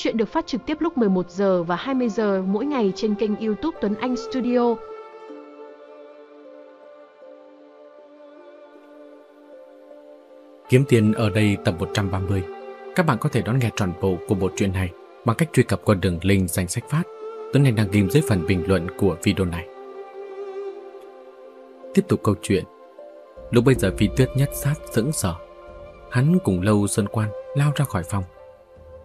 Chuyện được phát trực tiếp lúc 11 giờ và 20 giờ mỗi ngày trên kênh YouTube Tuấn Anh Studio. Kiếm tiền ở đây tập 130. Các bạn có thể đón nghe trọn bộ của bộ truyện này bằng cách truy cập qua đường link danh sách phát. Tuấn Anh đang ghim dưới phần bình luận của video này. Tiếp tục câu chuyện. Lúc bây giờ Phi Tuyết nhất sát sững sờ. Hắn cùng Lâu Sơn Quan lao ra khỏi phòng.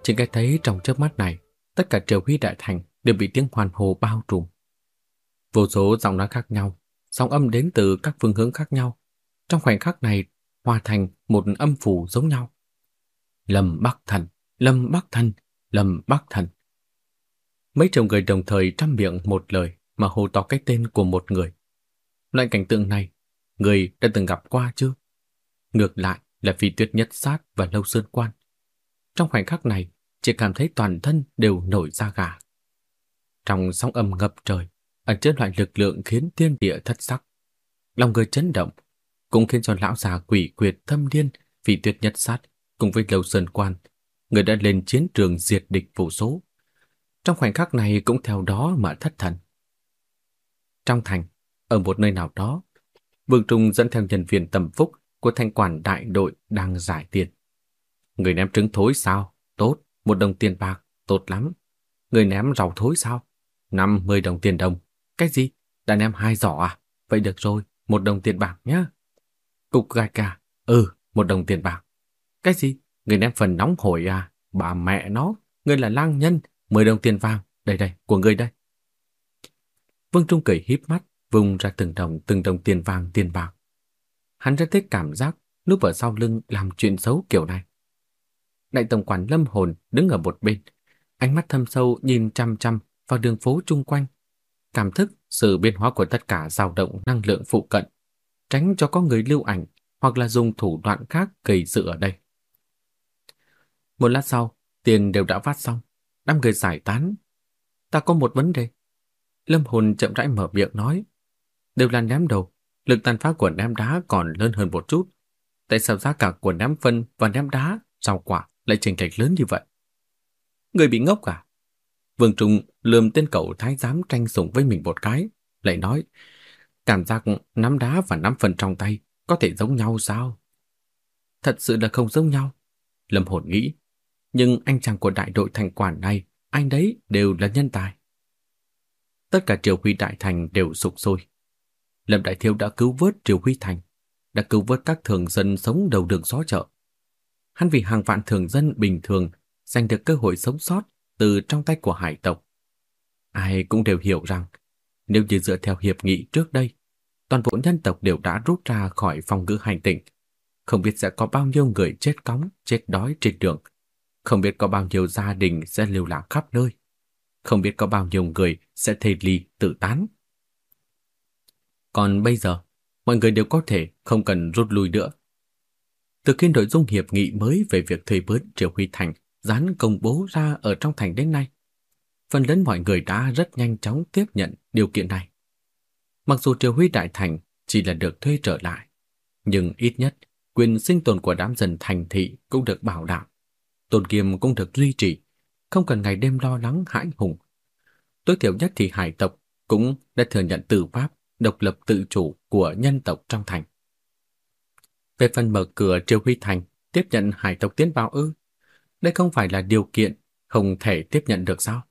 Chỉ nghe thấy trong chớp mắt này, tất cả triều huy đại thành đều bị tiếng hoàn hồ bao trùm. Vô số giọng nói khác nhau, sóng âm đến từ các phương hướng khác nhau. Trong khoảnh khắc này, hòa thành một âm phủ giống nhau. Lâm Bắc Thần, Lâm Bắc Thần, Lâm Bắc Thần. Mấy chồng người đồng thời trăm miệng một lời mà hô to cái tên của một người. Loại cảnh tượng này, người đã từng gặp qua chưa? Ngược lại là phi tuyết nhất sát và lâu sơn quan. Trong khoảnh khắc này, chỉ cảm thấy toàn thân đều nổi da gà. Trong sóng âm ngập trời, ẩn chứa loại lực lượng khiến thiên địa thất sắc. Lòng người chấn động, cũng khiến cho lão già quỷ quyệt thâm điên vì tuyệt nhất sát cùng với lâu sơn quan, người đã lên chiến trường diệt địch vô số. Trong khoảnh khắc này cũng theo đó mà thất thần. Trong thành, ở một nơi nào đó, Vương Trung dẫn theo nhân viên tầm phúc của thanh quản đại đội đang giải tiền. Người ném trứng thối sao? Tốt, một đồng tiền bạc, tốt lắm. Người ném rau thối sao? Năm mười đồng tiền đồng. Cái gì? Đã ném hai giỏ à? Vậy được rồi, một đồng tiền bạc nhá. Cục gai cả, à? ừ, một đồng tiền bạc. Cái gì? Người ném phần nóng hổi à? Bà mẹ nó, người là lang nhân, mười đồng tiền vàng. Đây đây, của người đây. Vương Trung cười híp mắt, vùng ra từng đồng từng đồng tiền vàng tiền bạc. Hắn rất thích cảm giác núp ở sau lưng làm chuyện xấu kiểu này. Đại tổng quản Lâm Hồn đứng ở một bên, ánh mắt thâm sâu nhìn chăm chăm vào đường phố chung quanh, cảm thức sự biến hóa của tất cả dao động năng lượng phụ cận, tránh cho có người lưu ảnh hoặc là dùng thủ đoạn khác gây sự ở đây. Một lát sau, tiền đều đã phát xong, năm người giải tán. Ta có một vấn đề. Lâm Hồn chậm rãi mở miệng nói, đều là ném đầu, lực tàn phá của ném đá còn lớn hơn một chút. Tại sao giá cả của ném phân và ném đá, rau quả lại chênh lệch lớn như vậy? Người bị ngốc à? Vương Trung lườm tên cậu thái giám tranh sủng với mình một cái, lại nói, cảm giác nắm đá và nắm phần trong tay có thể giống nhau sao? Thật sự là không giống nhau. Lâm Hồn nghĩ, nhưng anh chàng của đại đội thành quản này, anh đấy đều là nhân tài. Tất cả triều huy đại thành đều sụp sôi. Lâm Đại Thiếu đã cứu vớt Triều Huy Thành, đã cứu vớt các thường dân sống đầu đường xó chợ. Hắn vì hàng vạn thường dân bình thường giành được cơ hội sống sót từ trong tay của hải tộc. Ai cũng đều hiểu rằng nếu như dựa theo hiệp nghị trước đây, toàn bộ nhân tộc đều đã rút ra khỏi phòng ngữ hành tinh, không biết sẽ có bao nhiêu người chết cóng, chết đói trên đường, không biết có bao nhiêu gia đình sẽ lưu lạc khắp nơi, không biết có bao nhiêu người sẽ thề ly tự tán. Còn bây giờ, mọi người đều có thể không cần rút lui nữa. Từ khi nội dung hiệp nghị mới về việc thuê bớt Triều Huy Thành dán công bố ra ở trong thành đến nay, phần lớn mọi người đã rất nhanh chóng tiếp nhận điều kiện này. Mặc dù Triều Huy Đại Thành chỉ là được thuê trở lại, nhưng ít nhất quyền sinh tồn của đám dân thành thị cũng được bảo đảm. Tôn kiêm cũng được duy trì, không cần ngày đêm lo lắng hãi hùng. Tối thiểu nhất thì hải tộc cũng đã thừa nhận tự pháp độc lập tự chủ của nhân tộc trong thành. Về phần mở cửa Triều Huy Thành tiếp nhận hải tộc tiến vào ư, đây không phải là điều kiện không thể tiếp nhận được sao?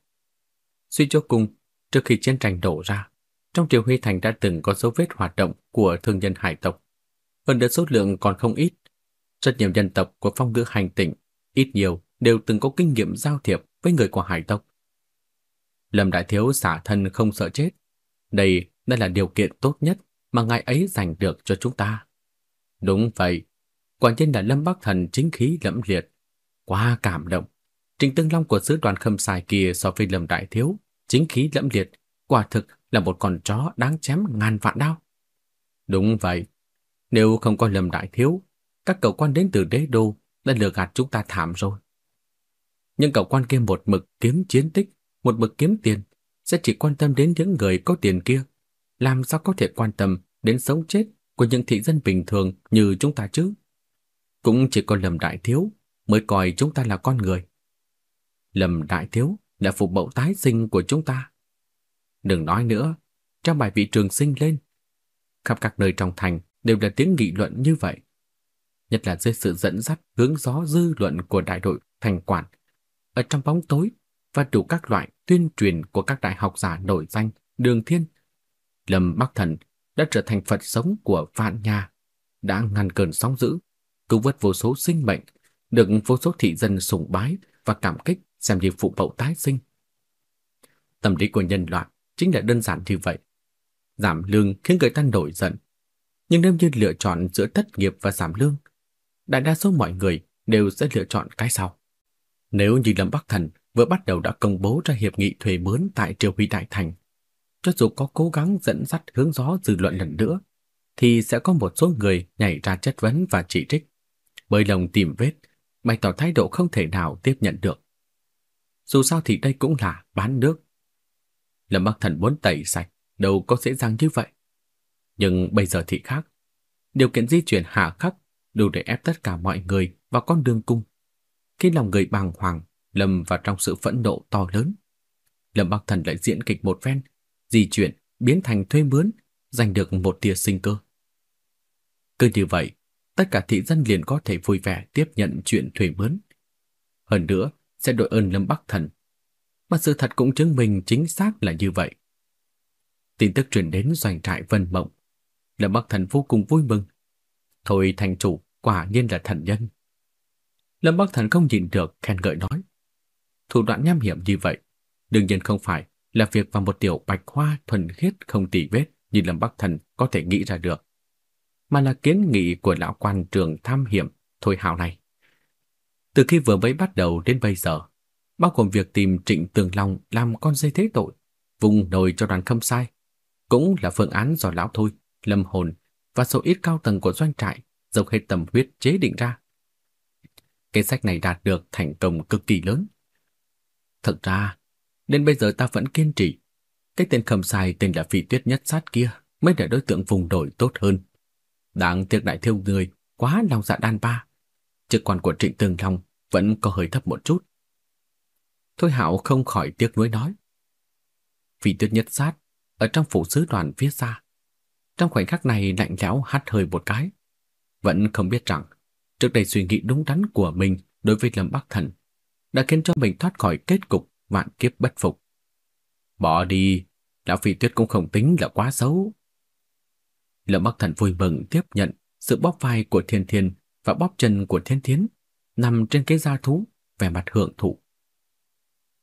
Suy cho cùng, trước khi chiến tranh đổ ra, trong Triều Huy Thành đã từng có dấu vết hoạt động của thương nhân hải tộc. Hơn nữa số lượng còn không ít. Rất nhiều dân tộc của phong ngữ hành tỉnh, ít nhiều đều từng có kinh nghiệm giao thiệp với người của hải tộc. Lâm Đại Thiếu xả thân không sợ chết. Đây đây là điều kiện tốt nhất mà ngài ấy giành được cho chúng ta. Đúng vậy, quả nhiên là Lâm Bắc Thần chính khí lẫm liệt. Quá cảm động. Trình Tương Long của sứ đoàn khâm sai kia so với Lâm Đại Thiếu, chính khí lẫm liệt, quả thực là một con chó đáng chém ngàn vạn đao. Đúng vậy, nếu không có Lâm Đại Thiếu, các cậu quan đến từ đế đô đã lừa gạt chúng ta thảm rồi. Nhưng cậu quan kia một mực kiếm chiến tích, một mực kiếm tiền, sẽ chỉ quan tâm đến những người có tiền kia làm sao có thể quan tâm đến sống chết của những thị dân bình thường như chúng ta chứ? Cũng chỉ có lầm đại thiếu mới coi chúng ta là con người. Lâm Đại Thiếu là phục bậu tái sinh của chúng ta. Đừng nói nữa, trong bài vị trường sinh lên. Khắp các nơi trong thành đều là tiếng nghị luận như vậy. Nhất là dưới sự dẫn dắt hướng gió dư luận của đại đội thành quản. Ở trong bóng tối và đủ các loại tuyên truyền của các đại học giả nổi danh, đường thiên. Lâm Bắc Thần đã trở thành Phật sống của vạn nhà, đã ngăn cơn sóng dữ, cứu vớt vô số sinh mệnh, được vô số thị dân sùng bái và cảm kích xem như phụ mẫu tái sinh. Tâm lý của nhân loại chính là đơn giản như vậy. Giảm lương khiến người ta nổi giận. Nhưng nếu như lựa chọn giữa thất nghiệp và giảm lương, đại đa số mọi người đều sẽ lựa chọn cái sau. Nếu như Lâm Bắc Thần vừa bắt đầu đã công bố ra hiệp nghị thuê mướn tại Triều Huy Đại Thành, cho dù có cố gắng dẫn dắt hướng gió dư luận lần nữa, thì sẽ có một số người nhảy ra chất vấn và chỉ trích, bởi lòng tìm vết, bày tỏ thái độ không thể nào tiếp nhận được. Dù sao thì đây cũng là bán nước. Lâm Bắc Thần muốn tẩy sạch, đâu có dễ dàng như vậy. Nhưng bây giờ thì khác. Điều kiện di chuyển hạ khắc đủ để ép tất cả mọi người vào con đường cung. Khi lòng người bàng hoàng, lầm vào trong sự phẫn nộ to lớn. Lâm Bắc Thần lại diễn kịch một phen, di chuyển, biến thành thuê mướn, giành được một tia sinh cơ. Cứ như vậy, tất cả thị dân liền có thể vui vẻ tiếp nhận chuyện thuê mướn. Hơn nữa, sẽ đội ơn Lâm Bắc Thần. Mà sự thật cũng chứng minh chính xác là như vậy. Tin tức truyền đến doanh trại Vân Mộng. Lâm Bắc Thần vô cùng vui mừng. Thôi thành chủ, quả nhiên là thần nhân. Lâm Bắc Thần không nhìn được khen ngợi nói. Thủ đoạn nham hiểm như vậy, đương nhiên không phải là việc vào một tiểu bạch hoa thuần khiết không tỉ vết như Lâm Bắc Thần có thể nghĩ ra được, mà là kiến nghị của lão quan trường tham hiểm Thôi Hào này. Từ khi vừa mới bắt đầu đến bây giờ, bao gồm việc tìm Trịnh Tường Long làm con dây thế tội, vùng nồi cho đoàn khâm sai, cũng là phương án do lão Thôi, Lâm Hồn và số ít cao tầng của doanh trại dốc hết tầm huyết chế định ra. Cái sách này đạt được thành công cực kỳ lớn. Thật ra, nên bây giờ ta vẫn kiên trì. Cái tên khẩm sai tên là phi tuyết nhất sát kia mới là đối tượng vùng đổi tốt hơn. Đáng tiếc đại thiêu người, quá lòng dạ đan ba. Chức quan của Trịnh Tường Long vẫn có hơi thấp một chút. Thôi Hạo không khỏi tiếc nuối nói. Phi tuyết nhất sát, ở trong phủ sứ đoàn phía xa. Trong khoảnh khắc này lạnh lẽo hắt hơi một cái. Vẫn không biết rằng, trước đây suy nghĩ đúng đắn của mình đối với Lâm Bắc Thần đã khiến cho mình thoát khỏi kết cục vạn kiếp bất phục. Bỏ đi, lão phi tuyết cũng không tính là quá xấu. Lâm Bắc Thần vui mừng tiếp nhận sự bóp vai của Thiên Thiên và bóp chân của Thiên Thiến nằm trên cái da thú, vẻ mặt hưởng thụ.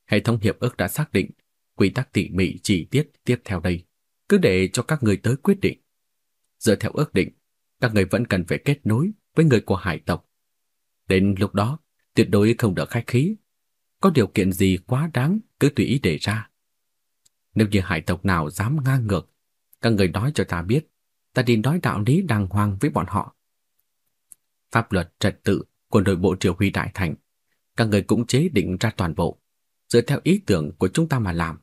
Hệ thống hiệp ước đã xác định quy tắc tỉ mỉ chi tiết tiếp theo đây, cứ để cho các người tới quyết định. Dựa theo ước định, các người vẫn cần phải kết nối với người của hải tộc. Đến lúc đó, tuyệt đối không được khách khí. Có điều kiện gì quá đáng cứ tùy ý đề ra. Nếu như hải tộc nào dám ngang ngược, các người nói cho ta biết, ta đi nói đạo lý đàng hoàng với bọn họ. Pháp luật trật tự của nội bộ triều huy đại thành, các người cũng chế định ra toàn bộ, dựa theo ý tưởng của chúng ta mà làm,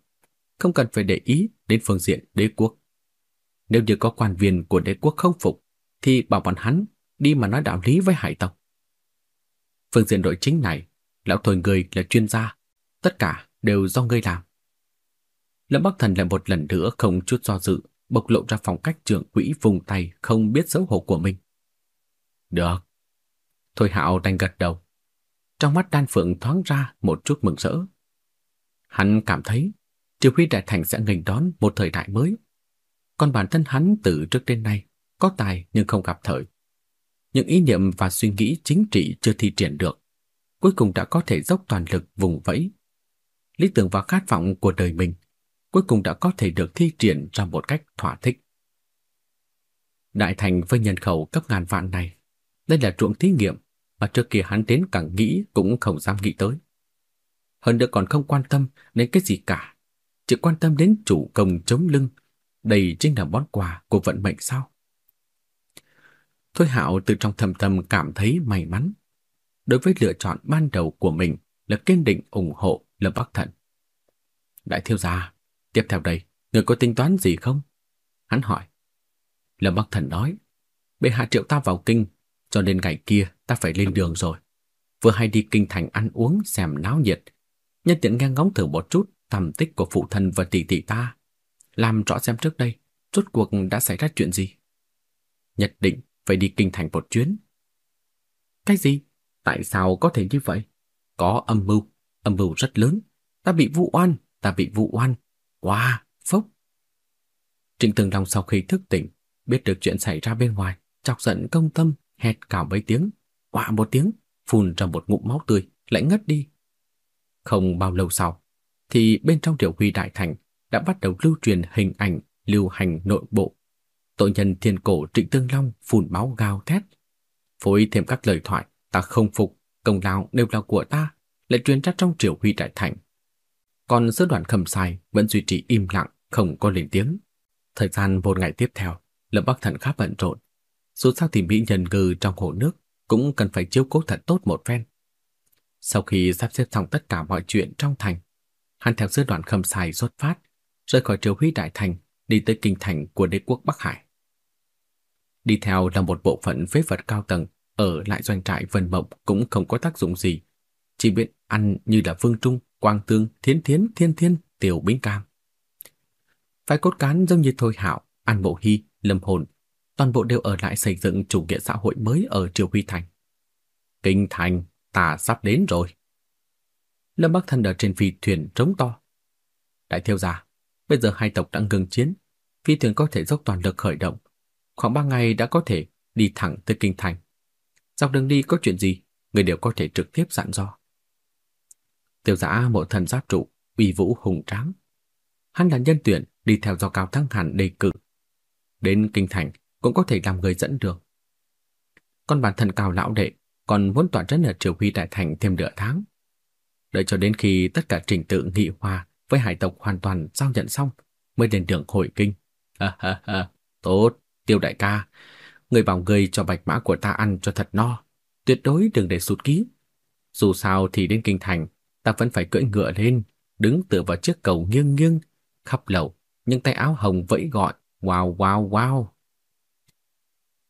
không cần phải để ý đến phương diện đế quốc. Nếu như có quan viên của đế quốc không phục, thì bảo bọn hắn đi mà nói đạo lý với hải tộc. Phương diện đội chính này, lão thổi người là chuyên gia, tất cả đều do ngươi làm. Lâm Bắc Thần lại một lần nữa không chút do dự, bộc lộ ra phong cách trưởng quỹ vùng tay không biết xấu hổ của mình. Được. Thôi Hạo đành gật đầu. Trong mắt đan phượng thoáng ra một chút mừng rỡ. Hắn cảm thấy Triều Huy Đại Thành sẽ nghênh đón một thời đại mới. Còn bản thân hắn từ trước đến nay có tài nhưng không gặp thời. Những ý niệm và suy nghĩ chính trị chưa thi triển được, cuối cùng đã có thể dốc toàn lực vùng vẫy. Lý tưởng và khát vọng của đời mình cuối cùng đã có thể được thi triển ra một cách thỏa thích. Đại thành với nhân khẩu cấp ngàn vạn này, đây là ruộng thí nghiệm mà trước kia hắn đến càng nghĩ cũng không dám nghĩ tới. Hơn nữa còn không quan tâm đến cái gì cả, chỉ quan tâm đến chủ công chống lưng. Đây chính là món quà của vận mệnh sao? Thôi Hạo từ trong thầm thầm cảm thấy may mắn. Đối với lựa chọn ban đầu của mình là kiên định ủng hộ Lâm Bắc Thần. Đại thiếu gia, tiếp theo đây, người có tính toán gì không? Hắn hỏi. Lâm Bắc Thần nói, bệ hạ triệu ta vào kinh, cho nên ngày kia ta phải lên đường rồi. Vừa hay đi kinh thành ăn uống xem náo nhiệt, nhân tiện nghe ngóng thử một chút tầm tích của phụ thân và tỷ tỷ ta, làm rõ xem trước đây rốt cuộc đã xảy ra chuyện gì. Nhất định phải đi kinh thành một chuyến. Cái gì? Tại sao có thể như vậy? Có âm mưu, âm mưu rất lớn. Ta bị vụ oan, ta bị vụ oan. Wow, phốc. Trịnh Tường Long sau khi thức tỉnh, biết được chuyện xảy ra bên ngoài, chọc giận công tâm, hét cào mấy tiếng, quạ một tiếng, phun ra một ngụm máu tươi, lại ngất đi. Không bao lâu sau, thì bên trong Tiểu Huy Đại Thành đã bắt đầu lưu truyền hình ảnh lưu hành nội bộ. Tội nhân thiên cổ Trịnh Tương Long phun máu gào thét, phối thêm các lời thoại ta không phục, công lao đều là của ta, lại truyền ra trong Triều Huy Đại Thành. Còn sứ đoàn khẩm sai vẫn duy trì im lặng, không có lên tiếng. Thời gian một ngày tiếp theo, Lâm Bắc Thần khá bận rộn. Dù sao thì mỹ nhân ngư trong hồ nước cũng cần phải chiếu cố thật tốt một phen. Sau khi sắp xếp xong tất cả mọi chuyện trong thành, hắn theo sứ đoàn khẩm sai xuất phát, rời khỏi triều huy đại thành, đi tới kinh thành của đế quốc Bắc Hải. Đi theo là một bộ phận phế vật cao tầng, ở lại doanh trại vần Mộng cũng không có tác dụng gì, chỉ biết ăn như là Vương Trung, Quang Tương, Thiến Thiến, Thiên Thiên, Tiểu Bính Cam. Phải cốt cán giống như Thôi Hạo, An Bộ Hy, Lâm Hồn, toàn bộ đều ở lại xây dựng chủ nghĩa xã hội mới ở Triều Huy Thành. Kinh Thành, ta sắp đến rồi. Lâm Bắc Thần ở trên phi thuyền trống to. Đại thiếu gia, bây giờ hai tộc đã ngừng chiến, phi thuyền có thể dốc toàn lực khởi động. Khoảng ba ngày đã có thể đi thẳng tới Kinh Thành. Dọc đường đi có chuyện gì, người đều có thể trực tiếp dặn dò. Tiêu giã mộ thần giáp trụ, uy vũ hùng tráng. Hắn là nhân tuyển đi theo do Cao Thăng Hàn đề cử. Đến Kinh Thành cũng có thể làm người dẫn đường. Còn bản thân Cao Lão Đệ còn muốn tỏa trấn ở Triều Huy Đại Thành thêm nửa tháng. Đợi cho đến khi tất cả trình tự nghị hòa với hải tộc hoàn toàn giao nhận xong mới đến đường hồi kinh. Ha ha ha, tốt, tiêu đại ca, người bảo người cho bạch mã của ta ăn cho thật no, tuyệt đối đừng để sụt ký. Dù sao thì đến kinh thành, ta vẫn phải cưỡi ngựa lên, đứng tựa vào chiếc cầu nghiêng nghiêng, khắp lầu, nhưng tay áo hồng vẫy gọi, wow wow wow.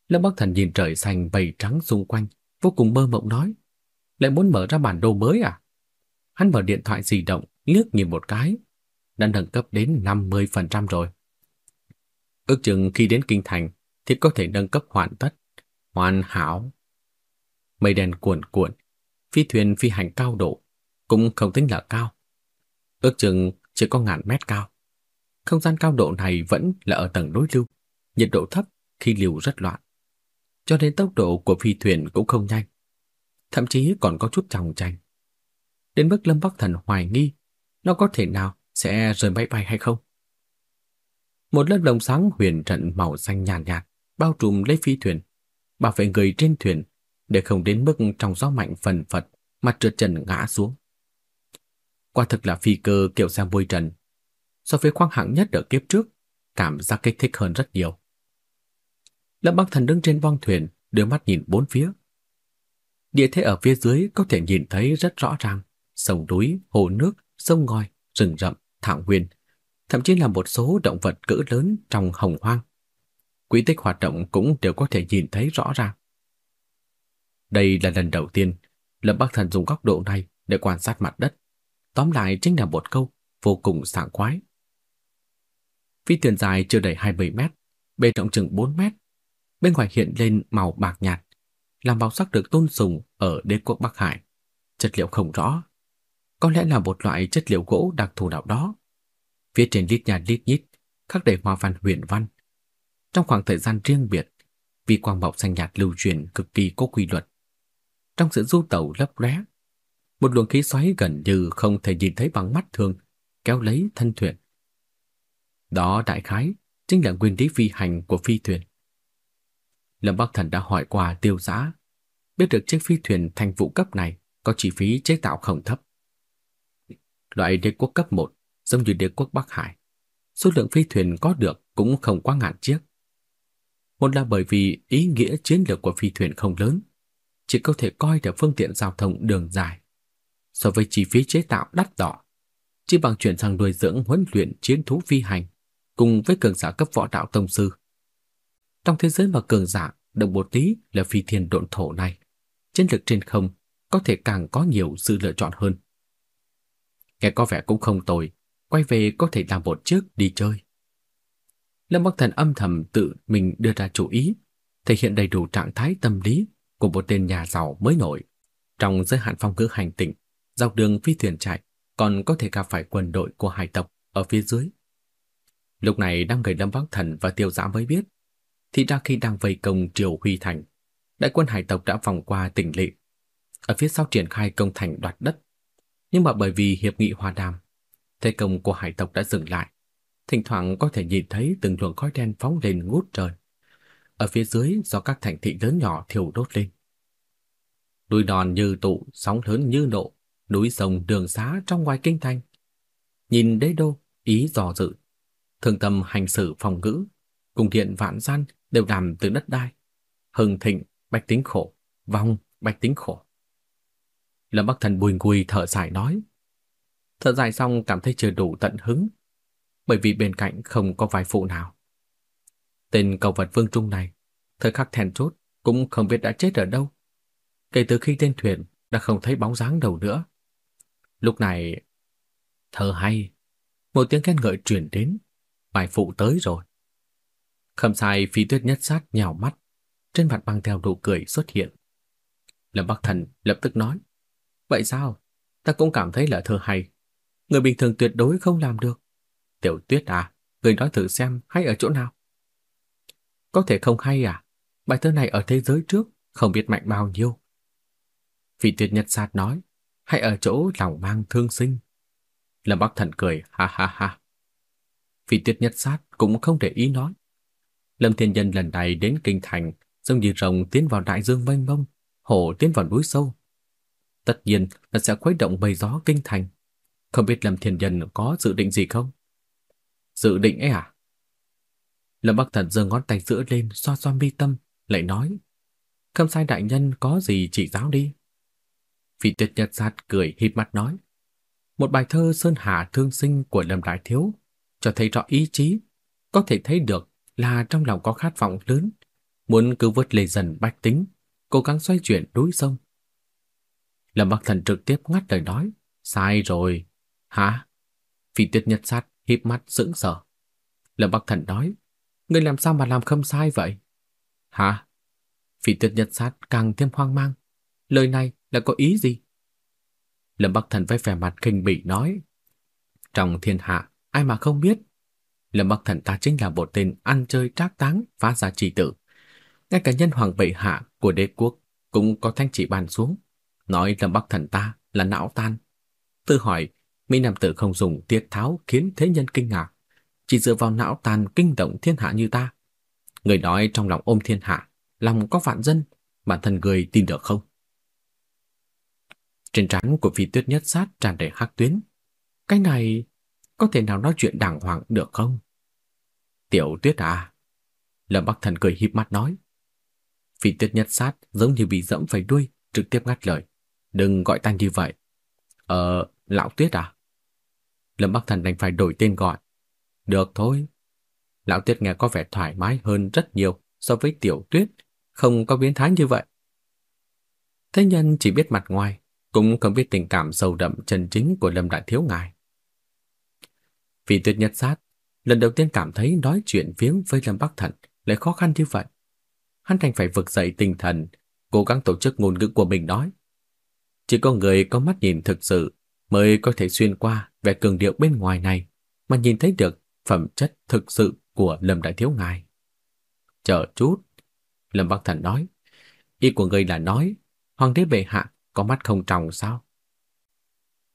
Lâm Bắc Thần nhìn trời xanh bầy trắng xung quanh, vô cùng mơ mộng nói, lại muốn mở ra bản đồ mới à? Hắn mở điện thoại di động, liếc nhìn một cái, đã nâng cấp đến 50% rồi. Ước chừng khi đến kinh thành thì có thể nâng cấp hoàn tất, hoàn hảo. Mây đen cuồn cuộn, phi thuyền phi hành cao độ, cũng không tính là cao. Ước chừng chỉ có ngàn mét cao. Không gian cao độ này vẫn là ở tầng đối lưu, nhiệt độ thấp khi lưu rất loạn. Cho nên tốc độ của phi thuyền cũng không nhanh. Thậm chí còn có chút chòng chành. Đến mức Lâm Bắc Thần hoài nghi nó có thể nào sẽ rời máy bay hay không. Một lớp lồng sáng huyền trận màu xanh nhàn nhạt, nhạt bao trùm lấy phi thuyền, bảo vệ người trên thuyền để không đến mức trong gió mạnh phần phật mà trượt chân ngã xuống. Quả thực là phi cơ kiểu sang bôi trần. So với khoang hạng nhất ở kiếp trước, cảm giác kích thích hơn rất nhiều. Lâm Bắc Thần đứng trên bong thuyền, đưa mắt nhìn bốn phía. Địa thế ở phía dưới có thể nhìn thấy rất rõ ràng, sông núi, hồ nước, sông ngòi, rừng rậm, thảo nguyên, thậm chí là một số động vật cỡ lớn trong hồng hoang. Quỹ tích hoạt động cũng đều có thể nhìn thấy rõ ràng. Đây là lần đầu tiên Lâm Bắc Thần dùng góc độ này để quan sát mặt đất. Tóm lại chính là một câu vô cùng sảng khoái. Phi thuyền dài chưa đầy 20 mét, bề rộng chừng 4 mét. Bên ngoài hiện lên màu bạc nhạt, làm màu sắc được tôn sùng ở đế quốc Bắc Hải. Chất liệu không rõ, có lẽ là một loại chất liệu gỗ đặc thù nào đó. Phía trên lít nhà lít nhít, khắc đầy hoa văn huyền văn. Trong khoảng thời gian riêng biệt, vì quang bọc xanh nhạt lưu truyền cực kỳ có quy luật. Trong sự du tẩu lấp lóe, một luồng khí xoáy gần như không thể nhìn thấy bằng mắt thường, kéo lấy thân thuyền. Đó đại khái chính là nguyên lý phi hành của phi thuyền. Lâm Bắc Thần đã hỏi qua tiêu giá, biết được chiếc phi thuyền thành vụ cấp này có chi phí chế tạo không thấp. Loại đế quốc cấp 1, giống như đế quốc Bắc Hải, số lượng phi thuyền có được cũng không quá ngàn chiếc. Một là bởi vì ý nghĩa chiến lược của phi thuyền không lớn, chỉ có thể coi là phương tiện giao thông đường dài. So với chi phí chế tạo đắt đỏ, chỉ bằng chuyển sang nuôi dưỡng huấn luyện chiến thú phi hành cùng với cường giả cấp võ đạo tông sư. Trong thế giới mà cường giả động một tí là phi thiên độn thổ này, chiến lược trên không có thể càng có nhiều sự lựa chọn hơn. nghe có vẻ cũng không tồi, quay về có thể làm một chiếc đi chơi. Lâm Bắc Thần âm thầm tự mình đưa ra chủ ý, thể hiện đầy đủ trạng thái tâm lý của một tên nhà giàu mới nổi. Trong giới hạn phong ngữ hành tỉnh, dọc đường phi thuyền chạy, còn có thể gặp phải quân đội của hải tộc ở phía dưới. Lúc này đang người Lâm Bắc Thần và Tiêu Giã mới biết, thì ra khi đang vây công Triều Huy Thành, đại quân hải tộc đã vòng qua tỉnh lỵ, ở phía sau triển khai công thành đoạt đất. Nhưng mà bởi vì hiệp nghị hòa đàm, thế công của hải tộc đã dừng lại, thỉnh thoảng có thể nhìn thấy từng luồng khói đen phóng lên ngút trời. Ở phía dưới do các thành thị lớn nhỏ thiêu đốt lên. Núi đòn như tụ, sóng lớn như nộ, núi sông đường xá trong ngoài kinh thành. Nhìn đế đô, ý dò dự, thường tâm hành xử phòng ngữ, cùng điện vạn gian đều làm từ đất đai. Hưng thịnh, bạch tính khổ, vong, bạch tính khổ. Lâm Bắc Thần bùi ngùi thở dài nói. Thở dài xong cảm thấy chưa đủ tận hứng, bởi vì bên cạnh không có vài phụ nào. Tên cầu vật vương trung này, thời khắc thèn chốt cũng không biết đã chết ở đâu. Kể từ khi tên thuyền đã không thấy bóng dáng đâu nữa. Lúc này, thơ hay, một tiếng khen ngợi truyền đến, vài phụ tới rồi. Khâm sai phi tuyết nhất sát nhào mắt, trên mặt băng theo nụ cười xuất hiện. Lâm Bắc Thần lập tức nói, vậy sao? Ta cũng cảm thấy là thơ hay. Người bình thường tuyệt đối không làm được. Tiểu tuyết à, người nói thử xem hay ở chỗ nào? Có thể không hay à? Bài thơ này ở thế giới trước, không biết mạnh bao nhiêu. Vị tuyệt nhật sát nói, hay ở chỗ lòng mang thương sinh. Lâm Bắc Thần cười, ha ha ha. Vị tuyệt nhật sát cũng không để ý nói. Lâm Thiên Nhân lần này đến kinh thành, giống như rồng tiến vào đại dương mênh mông, hổ tiến vào núi sâu. Tất nhiên là sẽ khuấy động bầy gió kinh thành. Không biết Lâm Thiên Nhân có dự định gì không? Dự định ấy à? Lâm Bắc Thần giơ ngón tay giữa lên xoa xoa mi tâm, lại nói. Khâm sai đại nhân có gì chỉ giáo đi. Vị tuyệt nhật sát cười híp mắt nói. Một bài thơ Sơn Hà Thương Sinh của Lâm Đại Thiếu cho thấy rõ ý chí, có thể thấy được là trong lòng có khát vọng lớn, muốn cứu vớt lề dần bách tính, cố gắng xoay chuyển núi sông. Lâm Bắc Thần trực tiếp ngắt lời nói, sai rồi. Hả? Vị tuyệt nhật sát híp mắt sững sờ. Lâm Bắc Thần nói, ngươi làm sao mà làm khâm sai vậy? Hả? Phi tuyệt nhật sát càng thêm hoang mang. Lời này là có ý gì? Lâm Bắc Thần với vẻ mặt khinh bỉ nói, trong thiên hạ, ai mà không biết, Lâm Bắc Thần ta chính là một tên ăn chơi trác táng phá ra trì tử. Ngay cả nhân hoàng bệ hạ của đế quốc cũng có thanh chỉ bàn xuống, nói Lâm Bắc Thần ta là não tan. Tự hỏi, Mỹ Nam Tử không dùng tiết tháo khiến thế nhân kinh ngạc, chỉ dựa vào não tàn kinh động thiên hạ như ta. Người nói trong lòng ôm thiên hạ, lòng có vạn dân, bản thân người tin được không? Trên trán của phi tuyết nhất sát tràn đầy hắc tuyến. Cái này có thể nào nói chuyện đàng hoàng được không? Tiểu tuyết à? Lâm Bắc Thần cười híp mắt nói. Phi tuyết nhất sát giống như bị dẫm phải đuôi, trực tiếp ngắt lời. Đừng gọi ta như vậy. Ờ, lão tuyết à? Lâm Bắc Thần đành phải đổi tên gọi. Được thôi. Lão tuyết nghe có vẻ thoải mái hơn rất nhiều so với tiểu tuyết, không có biến thái như vậy. Thế nhân chỉ biết mặt ngoài, cũng không biết tình cảm sâu đậm chân chính của Lâm Đại Thiếu Ngài. Vì tuyết nhất sát, lần đầu tiên cảm thấy nói chuyện phiếm với Lâm Bắc Thần lại khó khăn như vậy. Hắn thành phải vực dậy tinh thần, cố gắng tổ chức ngôn ngữ của mình nói. Chỉ có người có mắt nhìn thực sự mới có thể xuyên qua vẻ cường điệu bên ngoài này mà nhìn thấy được phẩm chất thực sự của Lâm Đại Thiếu Ngài. Chờ chút, Lâm Bắc Thần nói, ý của người là nói, Hoàng đế bệ hạ có mắt không tròng sao?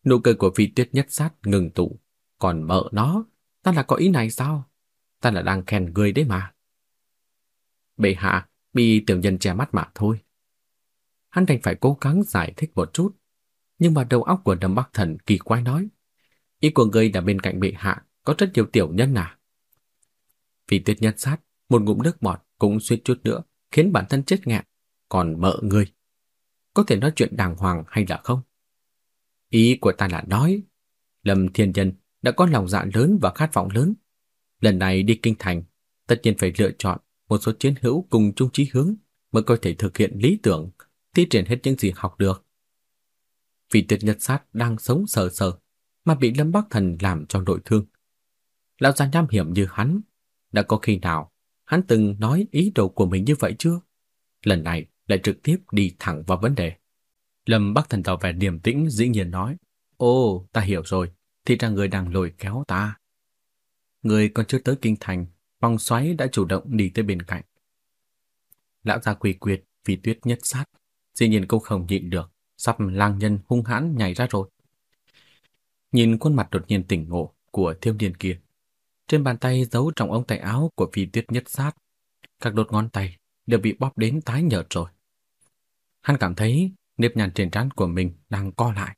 Nụ cười của phi tuyết nhất sát ngừng tụ. Còn mợ nó, ta là có ý này sao? Ta là đang khen người đấy mà. Bệ hạ bị tiểu nhân che mắt mà thôi. Hắn đành phải cố gắng giải thích một chút. Nhưng mà đầu óc của Đầm Bắc Thần kỳ quái nói. Ý của người là bên cạnh bệ hạ có rất nhiều tiểu nhân à? vì tuyết nhân sát, một ngụm nước bọt cũng suýt chút nữa khiến bản thân chết ngạt Còn mợ người có thể nói chuyện đàng hoàng hay là không? Ý của ta là nói, Lâm Thiên Nhân đã có lòng dạ lớn và khát vọng lớn. Lần này đi kinh thành, tất nhiên phải lựa chọn một số chiến hữu cùng chung chí hướng mới có thể thực hiện lý tưởng, thi triển hết những gì học được. Vì tuyệt nhật sát đang sống sờ sờ, mà bị Lâm Bắc Thần làm cho nội thương. Lão già nham hiểm như hắn, đã có khi nào hắn từng nói ý đồ của mình như vậy chưa? Lần này lại trực tiếp đi thẳng vào vấn đề. Lâm Bắc Thần tỏ vẻ điềm tĩnh dĩ nhiên nói, Ồ, ta hiểu rồi, thì ra người đang lôi kéo ta. Người còn chưa tới kinh thành, vòng xoáy đã chủ động đi tới bên cạnh. Lão già quỳ quyệt vì tuyết nhất sát, dĩ nhiên cũng không nhịn được, sắp lang nhân hung hãn nhảy ra rồi. Nhìn khuôn mặt đột nhiên tỉnh ngộ của thiếu niên kia, trên bàn tay giấu trong ống tay áo của phi tuyết nhất sát, các đốt ngón tay đều bị bóp đến tái nhợt rồi. Hắn cảm thấy nếp nhăn trên trán của mình đang co lại.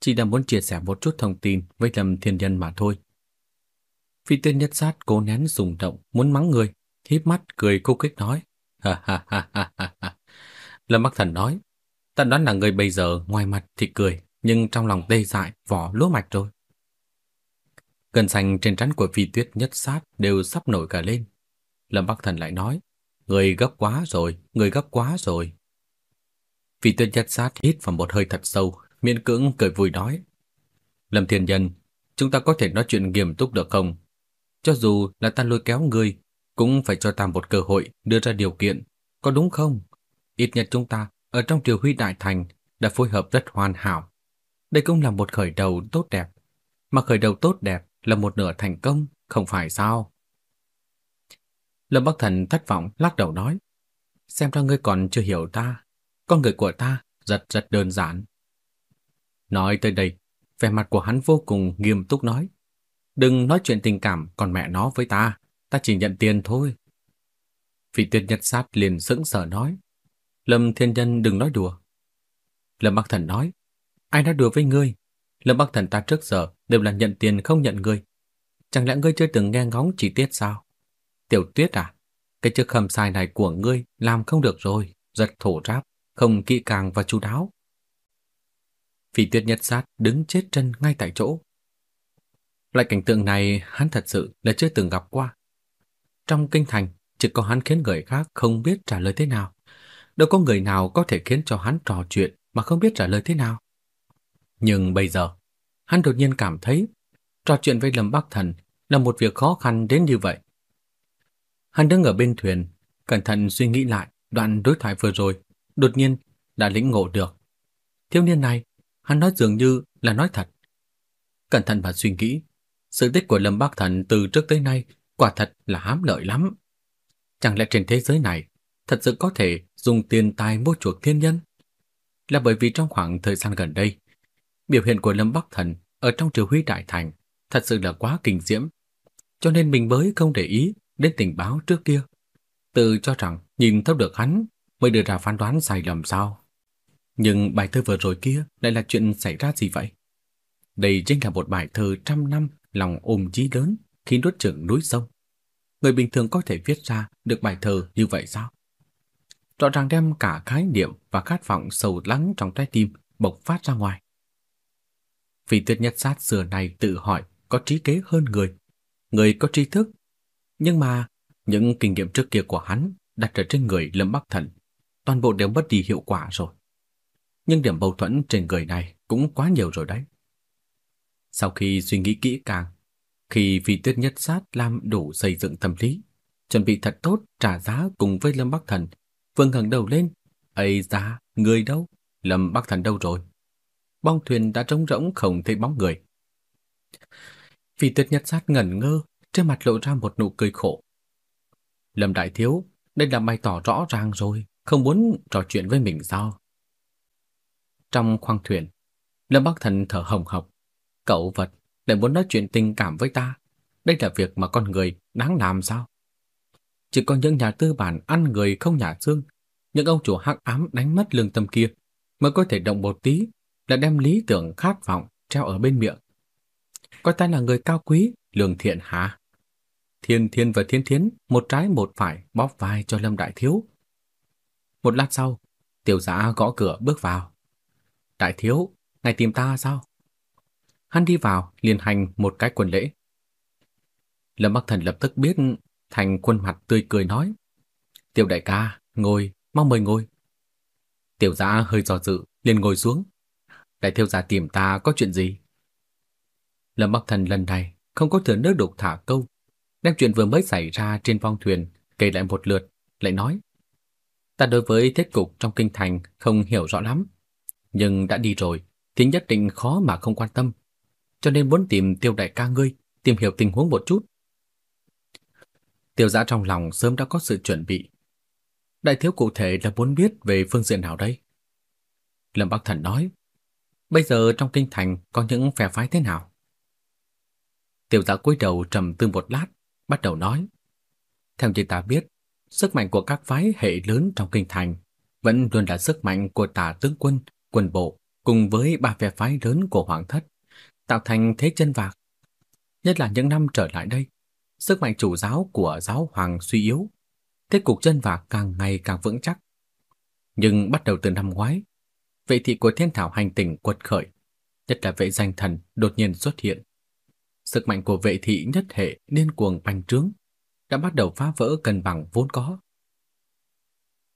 Chỉ đang muốn chia sẻ một chút thông tin với Lâm Thiên Nhân mà thôi. Phi tuyết nhất sát cố nén rùng động muốn mắng người, híp mắt cười khúc khích nói. Ha ha ha ha ha ha. Lâm Bắc Thần nói, tận đoán là người bây giờ ngoài mặt thì cười, nhưng trong lòng tê dại, vỏ lúa mạch rồi. Gần xanh trên trán của phi tuyết nhất sát đều sắp nổi cả lên. Lâm Bắc Thần lại nói, người gấp quá rồi, người gấp quá rồi. Phi tuyết nhất sát hít vào một hơi thật sâu, miễn cưỡng cười vui nói. Lâm Thiên Nhân, chúng ta có thể nói chuyện nghiêm túc được không? Cho dù là ta lôi kéo người, cũng phải cho ta một cơ hội đưa ra điều kiện, có đúng không? Ít nhất chúng ta ở trong triều huy đại thành đã phối hợp rất hoàn hảo. Đây cũng là một khởi đầu tốt đẹp. Mà khởi đầu tốt đẹp là một nửa thành công, không phải sao? Lâm Bắc Thần thất vọng lắc đầu nói. Xem ra ngươi còn chưa hiểu ta. Con người của ta rất rất đơn giản. Nói tới đây, vẻ mặt của hắn vô cùng nghiêm túc nói. Đừng nói chuyện tình cảm còn mẹ nó với ta, ta chỉ nhận tiền thôi. Vị tuyệt nhật sát liền sững sờ nói. Lâm Thiên Nhân đừng nói đùa. Lâm Bắc Thần nói, ai nói đùa với ngươi? Lâm Bắc Thần ta trước giờ đều là nhận tiền không nhận ngươi. Chẳng lẽ ngươi chưa từng nghe ngóng chi tiết sao? Tiểu Tuyết à, cái chức khâm sai này của ngươi làm không được rồi, giật thổ ráp, không kỹ càng và chú đáo. Phi Tuyết nhất sát đứng chết chân ngay tại chỗ. Loại cảnh tượng này hắn thật sự là chưa từng gặp qua. Trong kinh thành, chỉ có hắn khiến người khác không biết trả lời thế nào. Đâu có người nào có thể khiến cho hắn trò chuyện mà không biết trả lời thế nào. Nhưng bây giờ, hắn đột nhiên cảm thấy trò chuyện với Lâm Bắc Thần là một việc khó khăn đến như vậy. Hắn đứng ở bên thuyền, cẩn thận suy nghĩ lại đoạn đối thoại vừa rồi, đột nhiên đã lĩnh ngộ được. Thiếu niên này, hắn nói dường như là nói thật. Cẩn thận và suy nghĩ, sự tích của Lâm Bắc Thần từ trước tới nay quả thật là hám lợi lắm. Chẳng lẽ trên thế giới này thật sự có thể dùng tiền tài mua chuộc thiên nhân? Là bởi vì trong khoảng thời gian gần đây, biểu hiện của Lâm Bắc Thần ở trong triều huy đại thành thật sự là quá kinh diễm, cho nên mình mới không để ý đến tình báo trước kia. Tự cho rằng nhìn thấu được hắn mới đưa ra phán đoán sai lầm sao. Nhưng bài thơ vừa rồi kia lại là chuyện xảy ra gì vậy? Đây chính là một bài thơ trăm năm lòng ôm chí lớn khi đốt trưởng núi sông. Người bình thường có thể viết ra được bài thơ như vậy sao? Rõ ràng đem cả khái niệm và khát vọng sâu lắng trong trái tim bộc phát ra ngoài. Vì tuyết nhất sát xưa này tự hỏi có trí kế hơn người, người có tri thức. Nhưng mà những kinh nghiệm trước kia của hắn đặt ở trên người Lâm Bắc Thần, toàn bộ đều mất đi hiệu quả rồi. Nhưng điểm mâu thuẫn trên người này cũng quá nhiều rồi đấy. Sau khi suy nghĩ kỹ càng, khi vị tuyết nhất sát làm đủ xây dựng tâm lý, chuẩn bị thật tốt trả giá cùng với Lâm Bắc Thần, Vương ngẩng đầu lên, "Ây da, người đâu? Lâm Bắc Thần đâu rồi?" Bong thuyền đã trống rỗng không thấy bóng người. Phi tuyết nhất sát ngẩn ngơ, trên mặt lộ ra một nụ cười khổ. Lâm Đại Thiếu, đây là bày tỏ rõ ràng rồi, không muốn trò chuyện với mình sao? Trong khoang thuyền, Lâm Bắc Thần thở hồng hộc, Cậu vật lại muốn nói chuyện tình cảm với ta. Đây là việc mà con người đáng làm sao? Chỉ có những nhà tư bản ăn người không nhà xương, những ông chủ hắc ám đánh mất lương tâm kia mới có thể động một tí là đem lý tưởng khát vọng treo ở bên miệng. Coi ta là người cao quý, lương thiện hả? Thiên Thiên và Thiên Thiến một trái một phải bóp vai cho Lâm Đại Thiếu. Một lát sau, tiểu giả gõ cửa bước vào. Đại Thiếu, ngài tìm ta sao? Hắn đi vào liền hành một cái quần lễ. Lâm Bắc Thần lập tức biết thành khuôn mặt tươi cười nói. Tiểu đại ca, ngồi, mong mời ngồi. Tiểu giã hơi do dự, liền ngồi xuống. Đại thiếu gia tìm ta có chuyện gì? Lâm Bắc Thần lần này không có thừa nước đục thả câu, đem chuyện vừa mới xảy ra trên vong thuyền kể lại một lượt, lại nói: "Ta đối với thế cục trong kinh thành không hiểu rõ lắm, nhưng đã đi rồi thì nhất định khó mà không quan tâm, cho nên muốn tìm Tiêu đại ca ngươi, tìm hiểu tình huống một chút." Tiêu Giã trong lòng sớm đã có sự chuẩn bị. Đại thiếu cụ thể là muốn biết về phương diện nào đây? Lâm Bắc Thần nói, bây giờ trong kinh thành có những phe phái thế nào? Tiểu Giã cúi đầu trầm tư một lát, bắt đầu nói, theo như ta biết, sức mạnh của các phái hệ lớn trong kinh thành vẫn luôn là sức mạnh của tả tướng quân, quân bộ cùng với ba phe phái lớn của hoàng thất, tạo thành thế chân vạc. Nhất là những năm trở lại đây, sức mạnh chủ giáo của giáo hoàng suy yếu, thế cục chân vạc càng ngày càng vững chắc. Nhưng bắt đầu từ năm ngoái, vệ thị của thiên thảo hành tinh quật khởi, nhất là vệ danh thần đột nhiên xuất hiện. Sức mạnh của vệ thị nhất hệ điên cuồng bành trướng, đã bắt đầu phá vỡ cân bằng vốn có.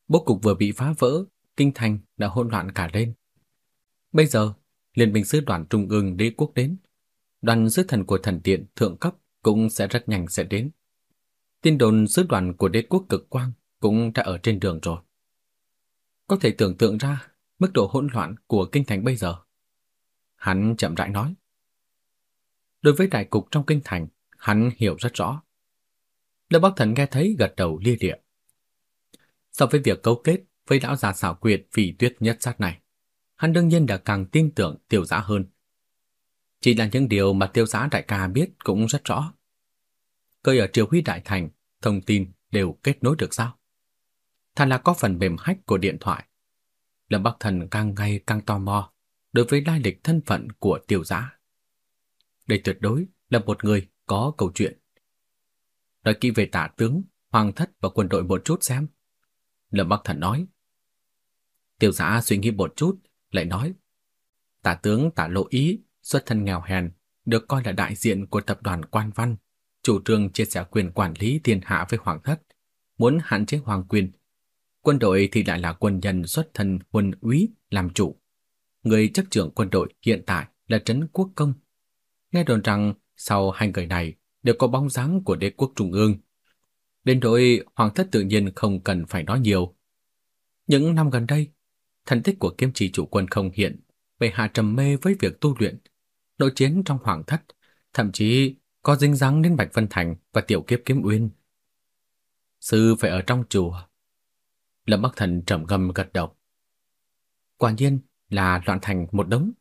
Bố cục vừa bị phá vỡ, kinh thành đã hỗn loạn cả lên. Bây giờ, Liên minh sứ đoàn trung ương đế quốc đến, đoàn sứ thần của thần điện thượng cấp cũng sẽ rất nhanh sẽ đến. Tin đồn sứ đoàn của đế quốc cực quang cũng đã ở trên đường rồi. Có thể tưởng tượng ra mức độ hỗn loạn của kinh thành bây giờ. Hắn chậm rãi nói. Đối với đại cục trong kinh thành, hắn hiểu rất rõ. Lâm Bắc Thần nghe thấy gật đầu lia lịa. So với việc cấu kết với lão già xảo quyệt vì tuyết nhất sát này, hắn đương nhiên đã càng tin tưởng tiểu giã hơn. Chỉ là những điều mà tiêu giá đại ca biết cũng rất rõ. cơ ở triều huy đại thành, thông tin đều kết nối được sao? Thật là có phần mềm hách của điện thoại. Lâm Bắc Thần càng ngày càng tò mò đối với lai lịch thân phận của tiêu giá. Đây tuyệt đối là một người có câu chuyện. Nói kỹ về tả tướng, hoàng thất và quân đội một chút xem. Lâm Bắc Thần nói. Tiêu giá suy nghĩ một chút, lại nói. Tả tướng tả lộ ý, xuất thân nghèo hèn, được coi là đại diện của tập đoàn quan văn, chủ trương chia sẻ quyền quản lý thiên hạ với hoàng thất, muốn hạn chế hoàng quyền. Quân đội thì lại là quân nhân xuất thân quân úy làm chủ. Người chấp trưởng quân đội hiện tại là Trấn Quốc Công. Nghe đồn rằng sau hai người này đều có bóng dáng của đế quốc trung ương. Đến đội hoàng thất tự nhiên không cần phải nói nhiều. Những năm gần đây, thành tích của kiếm trì chủ quân không hiện, bệ hạ trầm mê với việc tu luyện, nội chiến trong hoàng thất, thậm chí có dính dáng đến Bạch Vân Thành và tiểu kiếp kiếm uyên. Sư phải ở trong chùa. Lâm Bắc Thần trầm ngâm gật đầu. Quả nhiên là loạn thành một đống.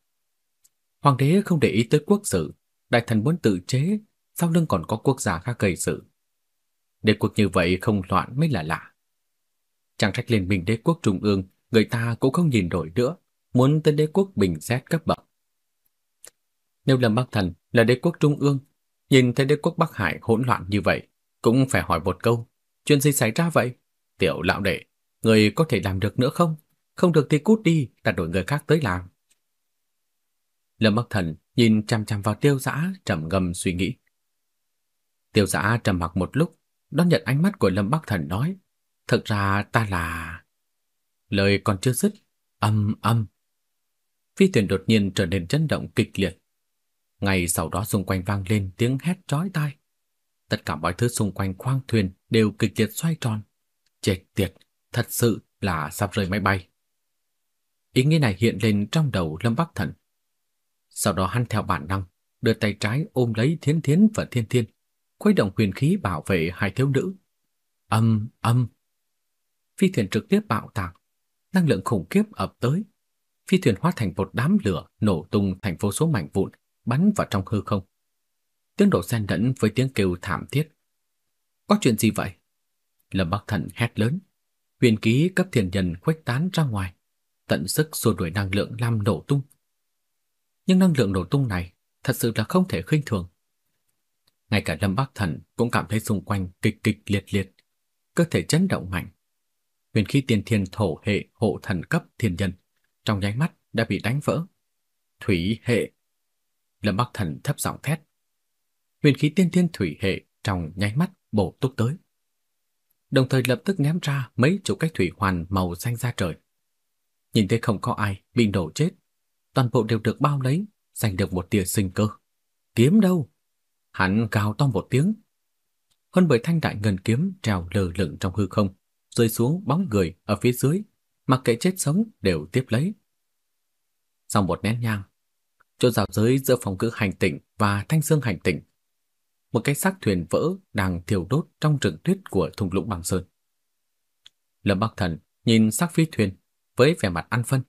Hoàng đế không để ý tới quốc sự, đại thần muốn tự chế, sau lưng còn có quốc gia khác gây sự. Đế quốc như vậy không loạn mới là lạ. Chẳng trách liên minh đế quốc trung ương, người ta cũng không nhìn đổi nữa, muốn tới đế quốc bình xét cấp bậc. Nếu Lâm Bắc Thần là đế quốc trung ương, nhìn thấy đế quốc Bắc Hải hỗn loạn như vậy, cũng phải hỏi một câu, chuyện gì xảy ra vậy? Tiểu lão đệ, người có thể làm được nữa không? Không được thì cút đi, ta đổi người khác tới làm. Lâm Bắc Thần nhìn chăm chăm vào tiêu giã, trầm ngâm suy nghĩ. Tiêu giã trầm mặc một lúc, đón nhận ánh mắt của Lâm Bắc Thần nói, thật ra ta là... Lời còn chưa dứt, âm âm. Phi thuyền đột nhiên trở nên chấn động kịch liệt. Ngay sau đó xung quanh vang lên tiếng hét chói tai. Tất cả mọi thứ xung quanh khoang thuyền đều kịch liệt xoay tròn. Chết tiệt, thật sự là sắp rơi máy bay. Ý nghĩ này hiện lên trong đầu Lâm Bắc Thần. Sau đó hắn theo bản năng, đưa tay trái ôm lấy Thiến Thiến và Thiên Thiên, khuấy động huyền khí bảo vệ hai thiếu nữ. Âm, âm. Phi thuyền trực tiếp bạo tạc, năng lượng khủng khiếp ập tới. Phi thuyền hóa thành một đám lửa nổ tung thành vô số mảnh vụn, bắn vào trong hư không. Tiếng đổ xen lẫn với tiếng kêu thảm thiết. Có chuyện gì vậy? Lâm Bắc Thần hét lớn. Huyền ký cấp thiền nhân khuếch tán ra ngoài, tận sức xua đuổi năng lượng làm nổ tung. Nhưng năng lượng nổ tung này thật sự là không thể khinh thường. Ngay cả Lâm Bắc Thần cũng cảm thấy xung quanh kịch kịch liệt liệt, cơ thể chấn động mạnh. Huyền khí tiên thiên thổ hệ hộ thần cấp thiên nhân trong nháy mắt đã bị đánh vỡ. Thủy hệ. Lâm Bắc Thần thấp giọng thét. Huyền khí tiên thiên thủy hệ trong nháy mắt bổ túc tới. Đồng thời lập tức ném ra mấy chục cái thủy hoàn màu xanh ra trời. Nhìn thấy không có ai bị nổ chết, toàn bộ đều được bao lấy, giành được một tia sinh cơ. kiếm đâu? Hắn gào to một tiếng. Hơn bởi thanh đại ngân kiếm trèo lờ lửng trong hư không, rơi xuống bóng người ở phía dưới, mặc kệ chết sống đều tiếp lấy. Sau một nén nhang, chỗ rào giới giữa phòng cử hành tinh và thanh dương hành tinh. một cái xác thuyền vỡ đang thiêu đốt trong rừng tuyết của thung lũng băng sơn. Lâm Bắc Thần nhìn xác phi thuyền với vẻ mặt ăn phân.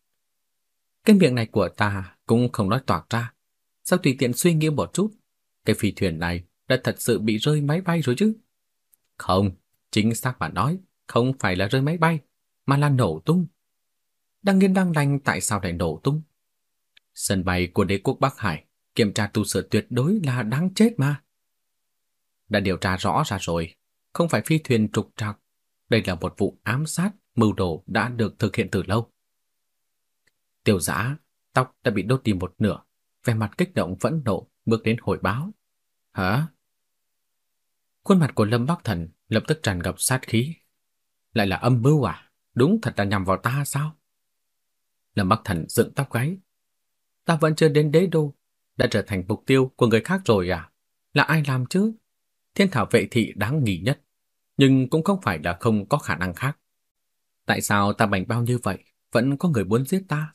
Cái miệng này của ta cũng không nói toạc ra. Sao tùy tiện suy nghĩ một chút, cái phi thuyền này đã thật sự bị rơi máy bay rồi chứ? Không, chính xác mà nói, không phải là rơi máy bay, mà là nổ tung. Đang nghiên đang lành tại sao lại nổ tung? Sân bay của đế quốc Bắc Hải kiểm tra tu sửa tuyệt đối là đáng chết mà. Đã điều tra rõ ra rồi, không phải phi thuyền trục trặc, đây là một vụ ám sát mưu đồ đã được thực hiện từ lâu. Tiểu giã, tóc đã bị đốt đi một nửa, vẻ mặt kích động phẫn nộ bước đến hồi báo. Hả? Khuôn mặt của Lâm Bắc Thần lập tức tràn ngập sát khí. Lại là âm mưu à? Đúng thật là nhằm vào ta sao? Lâm Bắc Thần dựng tóc gáy. Ta vẫn chưa đến đế đô, đã trở thành mục tiêu của người khác rồi à? Là ai làm chứ? Thiên thảo vệ thị đáng nghỉ nhất, nhưng cũng không phải là không có khả năng khác. Tại sao ta bành bao như vậy, vẫn có người muốn giết ta?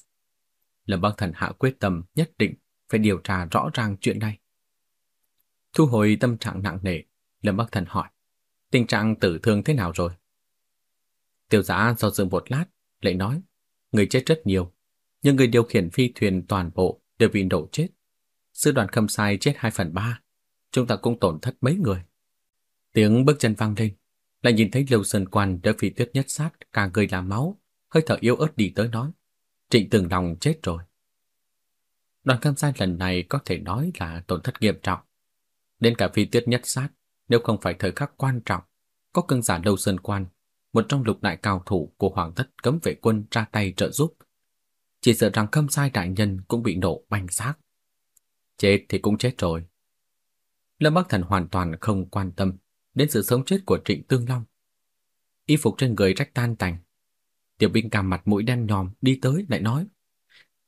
Lâm Bắc Thần hạ quyết tâm nhất định phải điều tra rõ ràng chuyện này. Thu hồi tâm trạng nặng nề, Lâm Bắc Thần hỏi, tình trạng tử thương thế nào rồi? Tiểu giã do dự một lát, lại nói, người chết rất nhiều, nhưng người điều khiển phi thuyền toàn bộ đều bị nổ chết. Sư đoàn khâm sai chết 2 phần 3, chúng ta cũng tổn thất mấy người. Tiếng bước chân vang lên, lại nhìn thấy Lưu Sơn Quan đỡ phi tuyết nhất sát cả người là máu, hơi thở yếu ớt đi tới nói. Trịnh Tường đồng chết rồi. Đoàn khâm sai lần này có thể nói là tổn thất nghiêm trọng. Đến cả phi tuyết nhất sát, nếu không phải thời khắc quan trọng, có cưng giả Lâu Sơn Quan, một trong lục đại cao thủ của Hoàng thất cấm vệ quân ra tay trợ giúp. Chỉ sợ rằng khâm sai đại nhân cũng bị nổ banh xác. Chết thì cũng chết rồi. Lâm Bắc Thần hoàn toàn không quan tâm đến sự sống chết của Trịnh Tương Long. Y phục trên người rách tan tành. Tiểu binh cầm mặt mũi đen nhòm đi tới lại nói.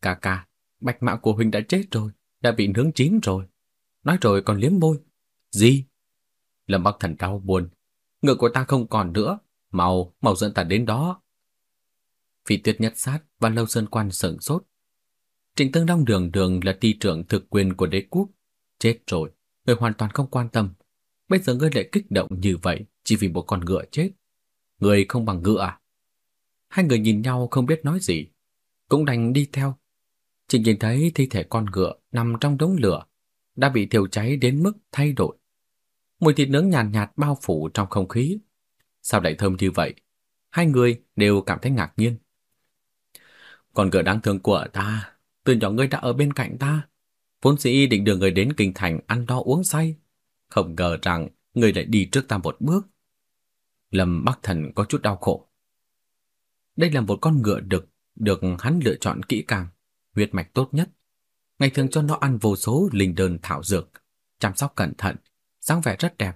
cà cà bạch mã của huynh đã chết rồi, đã bị nướng chín rồi. Nói rồi còn liếm môi. Gì? Lâm Bắc Thần đau buồn. Ngựa của ta không còn nữa. Màu, màu dẫn ta đến đó. Phi tuyết nhất sát và lâu sơn quan sửng sốt. Trịnh Tương Long đường đường là ty trưởng thực quyền của đế quốc. Chết rồi, người hoàn toàn không quan tâm. Bây giờ ngươi lại kích động như vậy chỉ vì một con ngựa chết. Người không bằng ngựa à? Hai người nhìn nhau không biết nói gì. Cũng đành đi theo. Chỉ nhìn thấy thi thể con ngựa nằm trong đống lửa đã bị thiêu cháy đến mức thay đổi. Mùi thịt nướng nhàn nhạt, nhạt bao phủ trong không khí. Sao lại thơm như vậy? Hai người đều cảm thấy ngạc nhiên còn ngựa đáng thương của ta, từ nhỏ ngươi đã ở bên cạnh ta. Vốn sĩ định đưa người đến kinh thành ăn no uống say. Không ngờ rằng người lại đi trước ta một bước. Lâm Bắc Thần có chút đau khổ. Đây là một con ngựa đực được hắn lựa chọn kỹ càng, huyết mạch tốt nhất. Ngày thường cho nó ăn vô số linh đơn thảo dược, chăm sóc cẩn thận, dáng vẻ rất đẹp.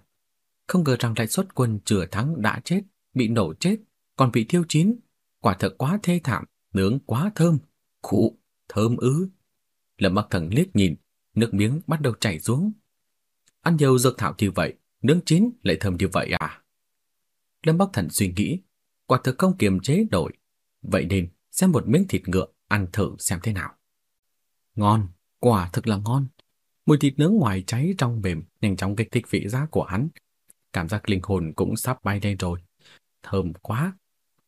Không ngờ rằng lại xuất quân chừa thắng đã chết, bị nổ chết, còn bị thiêu chín. Quả thật quá thê thảm, nướng quá thơm. Khụ, thơm ư. Lâm Bắc Thần liếc nhìn, nước miếng bắt đầu chảy xuống. Ăn nhiều dược thảo như vậy, nướng chín lại thơm như vậy à? Lâm Bắc Thần suy nghĩ, quả thực không kiềm chế nổi. Vậy nên, xem một miếng thịt ngựa, ăn thử xem thế nào. Ngon, quả thực là ngon. Mùi thịt nướng ngoài cháy trong mềm, nhanh chóng kích thích vị giác của hắn. Cảm giác linh hồn cũng sắp bay lên rồi. Thơm quá.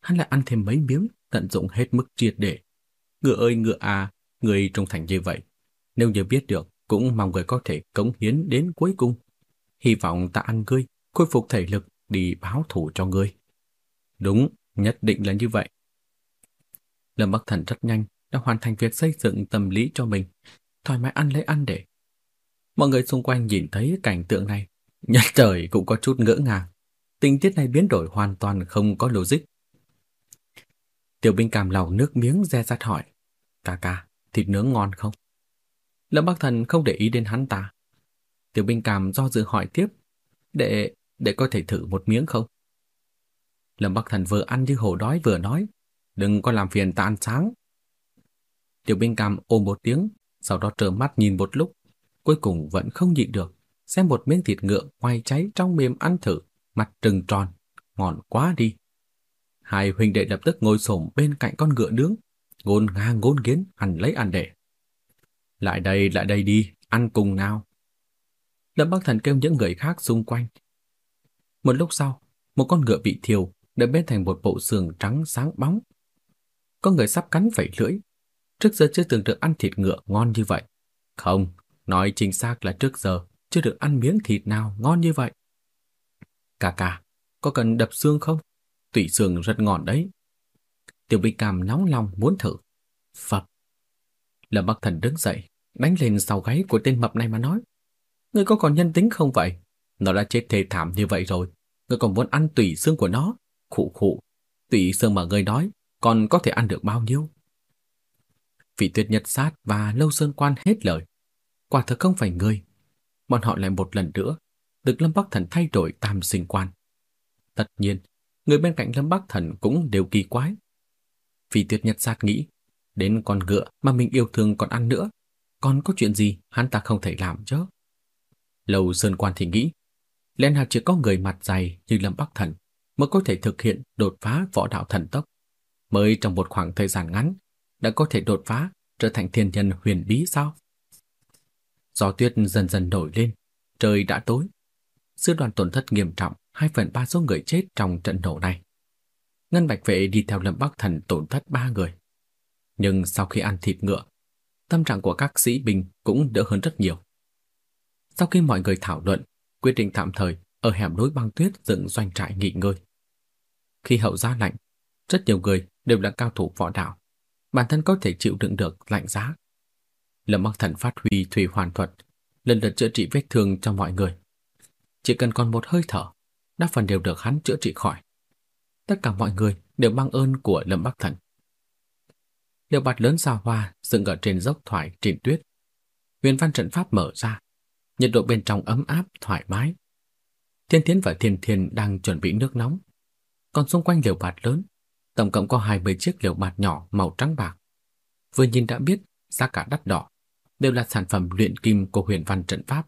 Hắn lại ăn thêm mấy miếng, tận dụng hết mức triệt để. Ngựa ơi ngựa à, người trung thành như vậy. Nếu như biết được, cũng mong người có thể cống hiến đến cuối cùng. Hy vọng ta ăn ngươi, khôi phục thể lực đi báo thù cho ngươi. Đúng, nhất định là như vậy. Lâm Bắc Thần rất nhanh đã hoàn thành việc xây dựng tâm lý cho mình, thoải mái ăn lấy ăn để. Mọi người xung quanh nhìn thấy cảnh tượng này, nhất trời cũng có chút ngỡ ngàng. Tình tiết này biến đổi hoàn toàn không có logic. Tiểu binh cảm lòng nước miếng re rắt hỏi, ca ca, thịt nướng ngon không? Lâm Bắc Thần không để ý đến hắn ta. Tiểu binh cảm do dự hỏi tiếp, để để có thể thử một miếng không? Lâm Bắc Thần vừa ăn như hổ đói vừa nói, đừng có làm phiền ta ăn sáng. Tiểu binh cảm ôm một tiếng, sau đó trợn mắt nhìn một lúc, cuối cùng vẫn không nhịn được, xem một miếng thịt ngựa quay cháy trong mềm ăn thử, mặt trừng tròn, ngon quá đi. Hai huynh đệ lập tức ngồi xổm bên cạnh con ngựa nướng, ngôn ngang ngôn nghiến ăn lấy ăn để. Lại đây, lại đây đi, ăn cùng nào. Lâm Bắc Thần kêu những người khác xung quanh. Một lúc sau, một con ngựa bị thiêu đã biến thành một bộ xương trắng sáng bóng. Có người sắp cắn vẩy lưỡi. Trước giờ chưa từng được ăn thịt ngựa ngon như vậy. Không, nói chính xác là trước giờ chưa được ăn miếng thịt nào ngon như vậy. Cà cà, có cần đập xương không? Tủy xương rất ngon đấy. Tiểu Bích Cam nóng lòng muốn thử. Phập. Lâm Bắc Thần đứng dậy, đánh lên sau gáy của tên mập này mà nói. Ngươi có còn nhân tính không vậy? Nó đã chết thê thảm như vậy rồi. Ngươi còn muốn ăn tủy xương của nó? Khụ khụ. Tủy xương mà ngươi nói, còn có thể ăn được bao nhiêu? Vị tuyệt nhật sát và lâu sơn quan hết lời. Quả thật không phải ngươi. Bọn họ lại một lần nữa, được Lâm Bắc Thần thay đổi tam sinh quan. Tất nhiên, người bên cạnh Lâm Bắc Thần cũng đều kỳ quái. Phi tuyết nhật sát nghĩ, đến con ngựa mà mình yêu thương còn ăn nữa, còn có chuyện gì hắn ta không thể làm chứ? Lầu Sơn Quan thì nghĩ, lẽ nào chỉ có người mặt dày như Lâm Bắc Thần mới có thể thực hiện đột phá võ đạo thần tốc, mới trong một khoảng thời gian ngắn đã có thể đột phá trở thành thiên nhân huyền bí sao? Gió tuyết dần dần nổi lên, trời đã tối. Sư đoàn tổn thất nghiêm trọng, hai phần ba số người chết trong trận nổ này. Ngân Bạch Vệ đi theo Lâm Bắc Thần tổn thất ba người. Nhưng sau khi ăn thịt ngựa, tâm trạng của các sĩ binh cũng đỡ hơn rất nhiều. Sau khi mọi người thảo luận, quyết định tạm thời ở hẻm núi băng tuyết dựng doanh trại nghỉ ngơi. Khi hậu giá lạnh, rất nhiều người đều là cao thủ võ đạo, bản thân có thể chịu đựng được lạnh giá. Lâm Bắc Thần phát huy thủy hoàn thuật, lần lượt chữa trị vết thương cho mọi người. Chỉ cần còn một hơi thở, đa phần đều được hắn chữa trị khỏi. Tất cả mọi người đều mang ơn của Lâm Bắc Thần. Liệu bạt lớn xa hoa dựng ở trên dốc thoải trên tuyết. Huyền văn trận pháp mở ra, nhiệt độ bên trong ấm áp, thoải mái. Thiên Thiến và Thiên Thiên đang chuẩn bị nước nóng. Còn xung quanh liều bạt lớn, tổng cộng có 20 chiếc liều bạt nhỏ màu trắng bạc. Vừa nhìn đã biết giá cả đắt đỏ, đều là sản phẩm luyện kim của huyền văn trận pháp.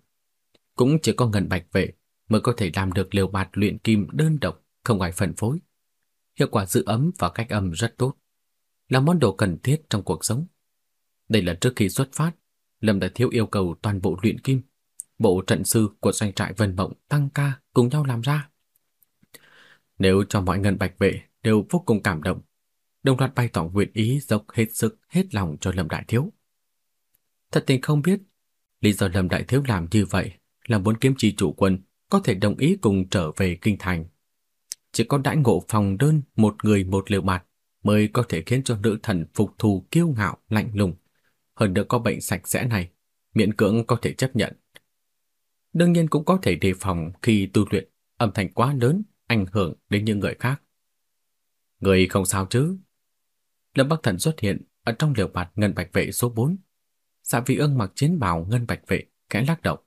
Cũng chỉ có ngân bạch vệ mới có thể làm được liều bạt luyện kim đơn độc, không ngoài phân phối. Hiệu quả giữ ấm và cách âm rất tốt, là món đồ cần thiết trong cuộc sống. Đây là trước khi xuất phát, Lâm đã thiếu yêu cầu toàn bộ luyện kim, bộ trận sư của doanh trại Vân Mộng tăng ca cùng nhau làm ra. Nếu cho mọi ngân bạch vệ đều vô cùng cảm động, đồng loạt bày tỏ nguyện ý dốc hết sức hết lòng cho Lâm Đại Thiếu. Thật tình không biết, lý do Lâm Đại Thiếu làm như vậy là muốn kiếm chi chủ quân có thể đồng ý cùng trở về kinh thành. Chỉ có đãi ngộ phòng đơn một người một liều mặt mới có thể khiến cho nữ thần phục thù kiêu ngạo, lạnh lùng. Hơn nữa có bệnh sạch sẽ này, miễn cưỡng có thể chấp nhận. Đương nhiên cũng có thể đề phòng khi tu luyện âm thanh quá lớn ảnh hưởng đến những người khác. Người không sao chứ? Lâm Bắc Thần xuất hiện ở trong liều bạt ngân bạch vệ số 4. Dạ vị ương mặc chiến bào ngân bạch vệ, kẽ lắc động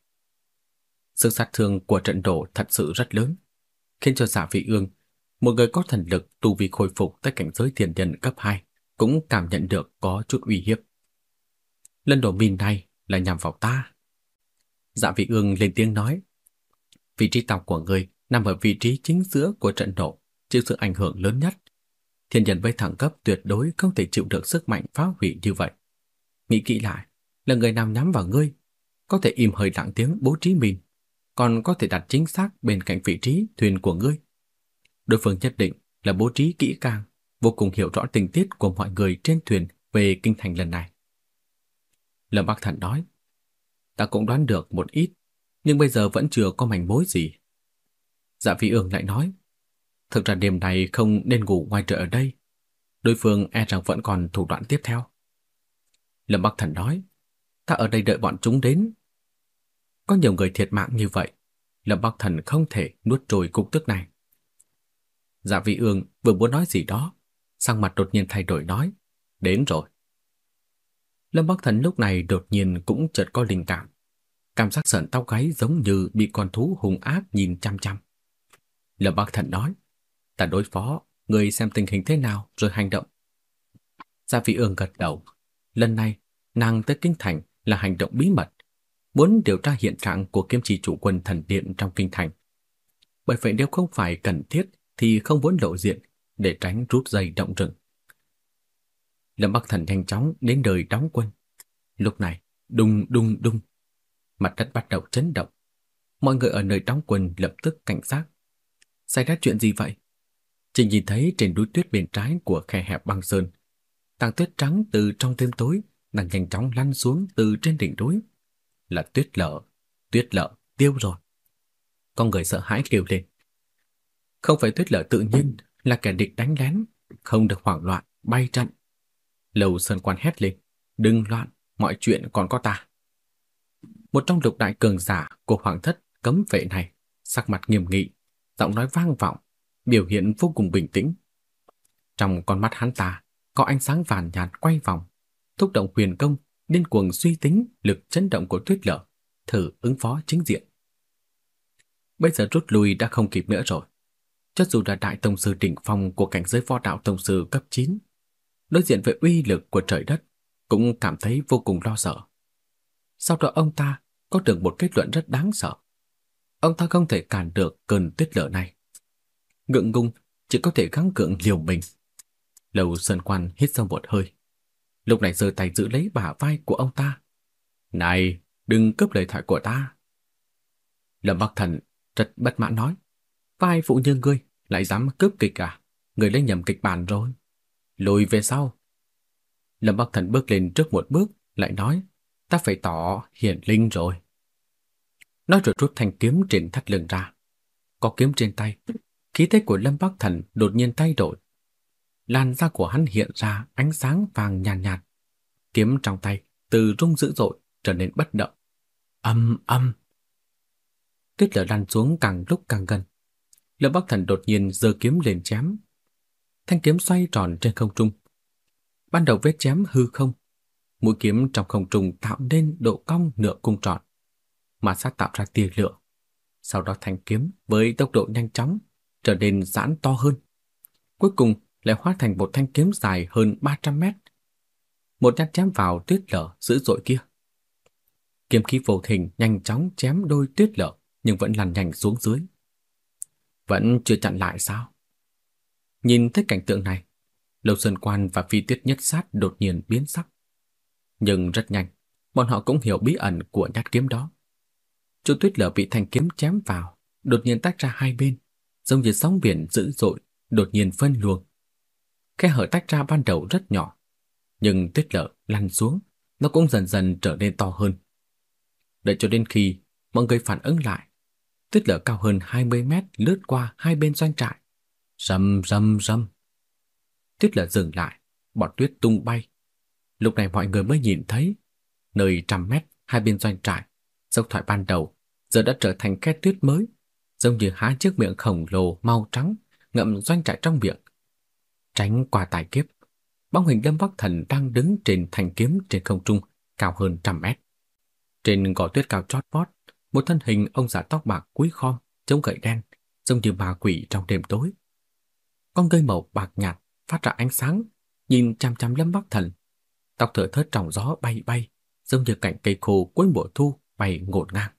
sự sát thương của trận đổ thật sự rất lớn, khiến cho dạ vị ương, một người có thần lực tu vi khôi phục tới cảnh giới tiền nhân cấp 2, cũng cảm nhận được có chút uy hiếp. Lần đổ min này là nhằm vào ta. Dạ vị ương lên tiếng nói, vị trí tàu của người nằm ở vị trí chính giữa của trận đổ, chịu sự ảnh hưởng lớn nhất. Thiên nhân với thẳng cấp tuyệt đối không thể chịu được sức mạnh phá hủy như vậy. Nghĩ kỹ lại, là người nào nhắm vào ngươi, có thể im hơi lặng tiếng bố trí mình, còn có thể đặt chính xác bên cạnh vị trí thuyền của ngươi. Đối phương nhất định là bố trí kỹ càng, vô cùng hiểu rõ tình tiết của mọi người trên thuyền về kinh thành lần này. Lâm Bắc Thần nói, ta cũng đoán được một ít, nhưng bây giờ vẫn chưa có mảnh mối gì. Dạ Vĩ Ương lại nói, thực ra đêm này không nên ngủ ngoài trời ở đây. Đối phương e rằng vẫn còn thủ đoạn tiếp theo. Lâm Bắc Thần nói, ta ở đây đợi bọn chúng đến. Có nhiều người thiệt mạng như vậy, Lâm Bắc Thần không thể nuốt trôi cục tức này. Dạ vị ương vừa muốn nói gì đó, sang mặt đột nhiên thay đổi nói, đến rồi. Lâm Bắc Thần lúc này đột nhiên cũng chợt có linh cảm. Cảm giác sợn tóc gáy giống như bị con thú hung ác nhìn chăm chăm. Lâm Bắc Thần nói, ta đối phó, người xem tình hình thế nào rồi hành động. Dạ Gia Vị Ương gật đầu. Lần này, nàng tới Kinh Thành là hành động bí mật muốn điều tra hiện trạng của kiêm trì chủ quân thần điện trong kinh thành. Bởi vậy nếu không phải cần thiết thì không muốn lộ diện để tránh rút dây động rừng. Lâm Bắc Thần nhanh chóng đến đời đóng quân. Lúc này, đùng đùng đùng, mặt đất bắt đầu chấn động. Mọi người ở nơi đóng quân lập tức cảnh giác. Xảy ra chuyện gì vậy? Chỉ nhìn thấy trên núi tuyết bên trái của khe hẹp băng sơn, tảng tuyết trắng từ trong đêm tối đang nhanh chóng lăn xuống từ trên đỉnh núi. Là tuyết lở, tuyết lở, tiêu rồi. Con người sợ hãi kêu lên. Không phải tuyết lở tự nhiên, là kẻ địch đánh lén, không được hoảng loạn, bay trận. Lầu Sơn Quan hét lên, đừng loạn, mọi chuyện còn có ta. Một trong lục đại cường giả của hoàng thất cấm vệ này, sắc mặt nghiêm nghị, giọng nói vang vọng, biểu hiện vô cùng bình tĩnh. Trong con mắt hắn ta có ánh sáng vàng nhạt quay vòng, thúc động huyền công, điên cuồng suy tính lực chấn động của tuyết lở, thử ứng phó chính diện. Bây giờ rút lui đã không kịp nữa rồi. Cho dù là đại tông sư đỉnh phong của cảnh giới võ đạo tông sư cấp 9, đối diện với uy lực của trời đất, cũng cảm thấy vô cùng lo sợ. Sau đó ông ta có được một kết luận rất đáng sợ. Ông ta không thể cản được cơn tuyết lở này. Ngượng ngung chỉ có thể gắng cưỡng liều mình. Lầu Sơn Quan hít sâu một hơi. Lúc này giơ tay giữ lấy bả vai của ông ta. Này, đừng cướp lời thoại của ta. Lâm Bắc Thần rất bất mãn nói. Vai phụ như ngươi lại dám cướp kịch à? Người lấy nhầm kịch bản rồi. Lùi về sau. Lâm Bắc Thần bước lên trước một bước, lại nói, ta phải tỏ hiển linh rồi. Nói rồi rút thanh kiếm trên thắt lưng ra. Có kiếm trên tay, khí thế của Lâm Bắc Thần đột nhiên thay đổi. Làn da của hắn hiện ra ánh sáng vàng nhàn nhạt, nhạt. Kiếm trong tay từ rung dữ dội trở nên bất động. Âm âm. Tuyết lở lăn xuống càng lúc càng gần. Lâm Bắc Thần đột nhiên giơ kiếm lên chém. Thanh kiếm xoay tròn trên không trung. Ban đầu vết chém hư không, mũi kiếm trong không trung tạo nên độ cong nửa cung tròn, mà sát tạo ra tia lửa. Sau đó thanh kiếm với tốc độ nhanh chóng trở nên giãn to hơn. Cuối cùng lại hóa thành một thanh kiếm dài hơn 300 mét. Một nhát chém vào tuyết lở dữ dội kia. Kiếm khí vô hình nhanh chóng chém đôi tuyết lở nhưng vẫn lăn nhanh xuống dưới. Vẫn chưa chặn lại sao? Nhìn thấy cảnh tượng này, Lâu Sơn Quan và Phi Tuyết Nhất Sát đột nhiên biến sắc. Nhưng rất nhanh, bọn họ cũng hiểu bí ẩn của nhát kiếm đó. Chu Tuyết Lở bị thanh kiếm chém vào, đột nhiên tách ra hai bên, giống như sóng biển dữ dội, đột nhiên phân luồng. Khe hở tách ra ban đầu rất nhỏ, nhưng Tuyết Lở lăn xuống, nó cũng dần dần trở nên to hơn. Đợi cho đến khi mọi người phản ứng lại, tuyết lở cao hơn 20 mét lướt qua hai bên doanh trại. Rầm rầm rầm. Tuyết lở dừng lại, bọt tuyết tung bay. Lúc này mọi người mới nhìn thấy, nơi trăm mét hai bên doanh trại, dốc thoại ban đầu giờ đã trở thành khe tuyết mới, giống như há chiếc miệng khổng lồ màu trắng ngậm doanh trại trong miệng. Tránh qua tài kiếp, bóng hình Lâm Bắc Thần đang đứng trên thanh kiếm trên không trung, cao hơn trăm mét. Trên gò tuyết cao chót vót, một thân hình ông già tóc bạc quý khom, trông gậy đen, giống như bà quỷ trong đêm tối. Con gây màu bạc nhạt phát ra ánh sáng, nhìn chăm chăm Lâm Bắc Thần. Tóc thở thớt trong gió bay bay, giống như cành cây khô cuối mùa thu bay ngổn ngang.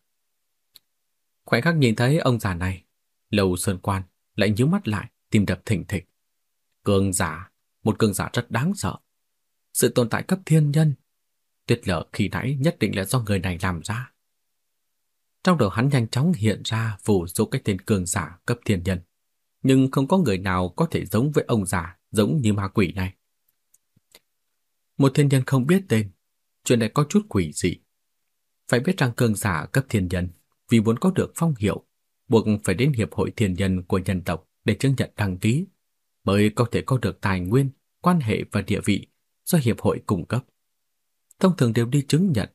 Khoảnh khắc nhìn thấy ông già này, Lầu Sơn Quan lại nhíu mắt lại, tìm đập thình thịch. Cường giả, một cường giả rất đáng sợ. Sự tồn tại cấp thiên nhân, tuyệt lở khi nãy nhất định là do người này làm ra. Trong đầu hắn nhanh chóng hiện ra vô số cái tên cường giả cấp thiên nhân, nhưng không có người nào có thể giống với ông già giống như ma quỷ này. Một thiên nhân không biết tên, chuyện này có chút quỷ dị. Phải biết rằng cường giả cấp thiên nhân vì muốn có được phong hiệu, buộc phải đến hiệp hội thiên nhân của nhân tộc để chứng nhận đăng ký, mới có thể có được tài nguyên, quan hệ và địa vị do hiệp hội cung cấp. Thông thường đều đi chứng nhận,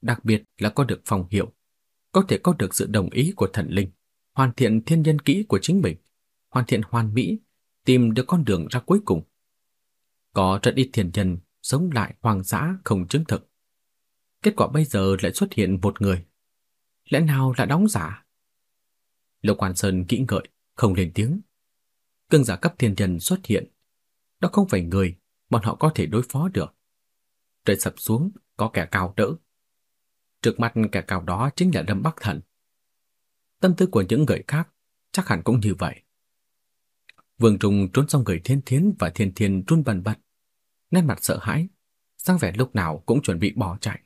đặc biệt là có được phòng hiệu có thể có được sự đồng ý của thần linh, hoàn thiện thiên nhân kỹ của chính mình, hoàn thiện hoàn mỹ, tìm được con đường ra cuối cùng. Có rất ít thiên nhân sống lại hoang dã không chứng thực. Kết quả bây giờ lại xuất hiện một người. Lẽ nào là đóng giả? Lục Quan Sơn kỹ ngợi, không lên tiếng. Cương giả cấp thiên nhân xuất hiện. Đó không phải người bọn họ có thể đối phó được. Trời sập xuống, có kẻ cao đỡ. Trước mặt kẻ cao đó chính là Lâm Bắc Thần. Tâm tư của những người khác chắc hẳn cũng như vậy. Vương Trung trốn sau người Thiên Thiến và Thiên Thiên run bần bật, nét mặt sợ hãi, sang vẻ lúc nào cũng chuẩn bị bỏ chạy.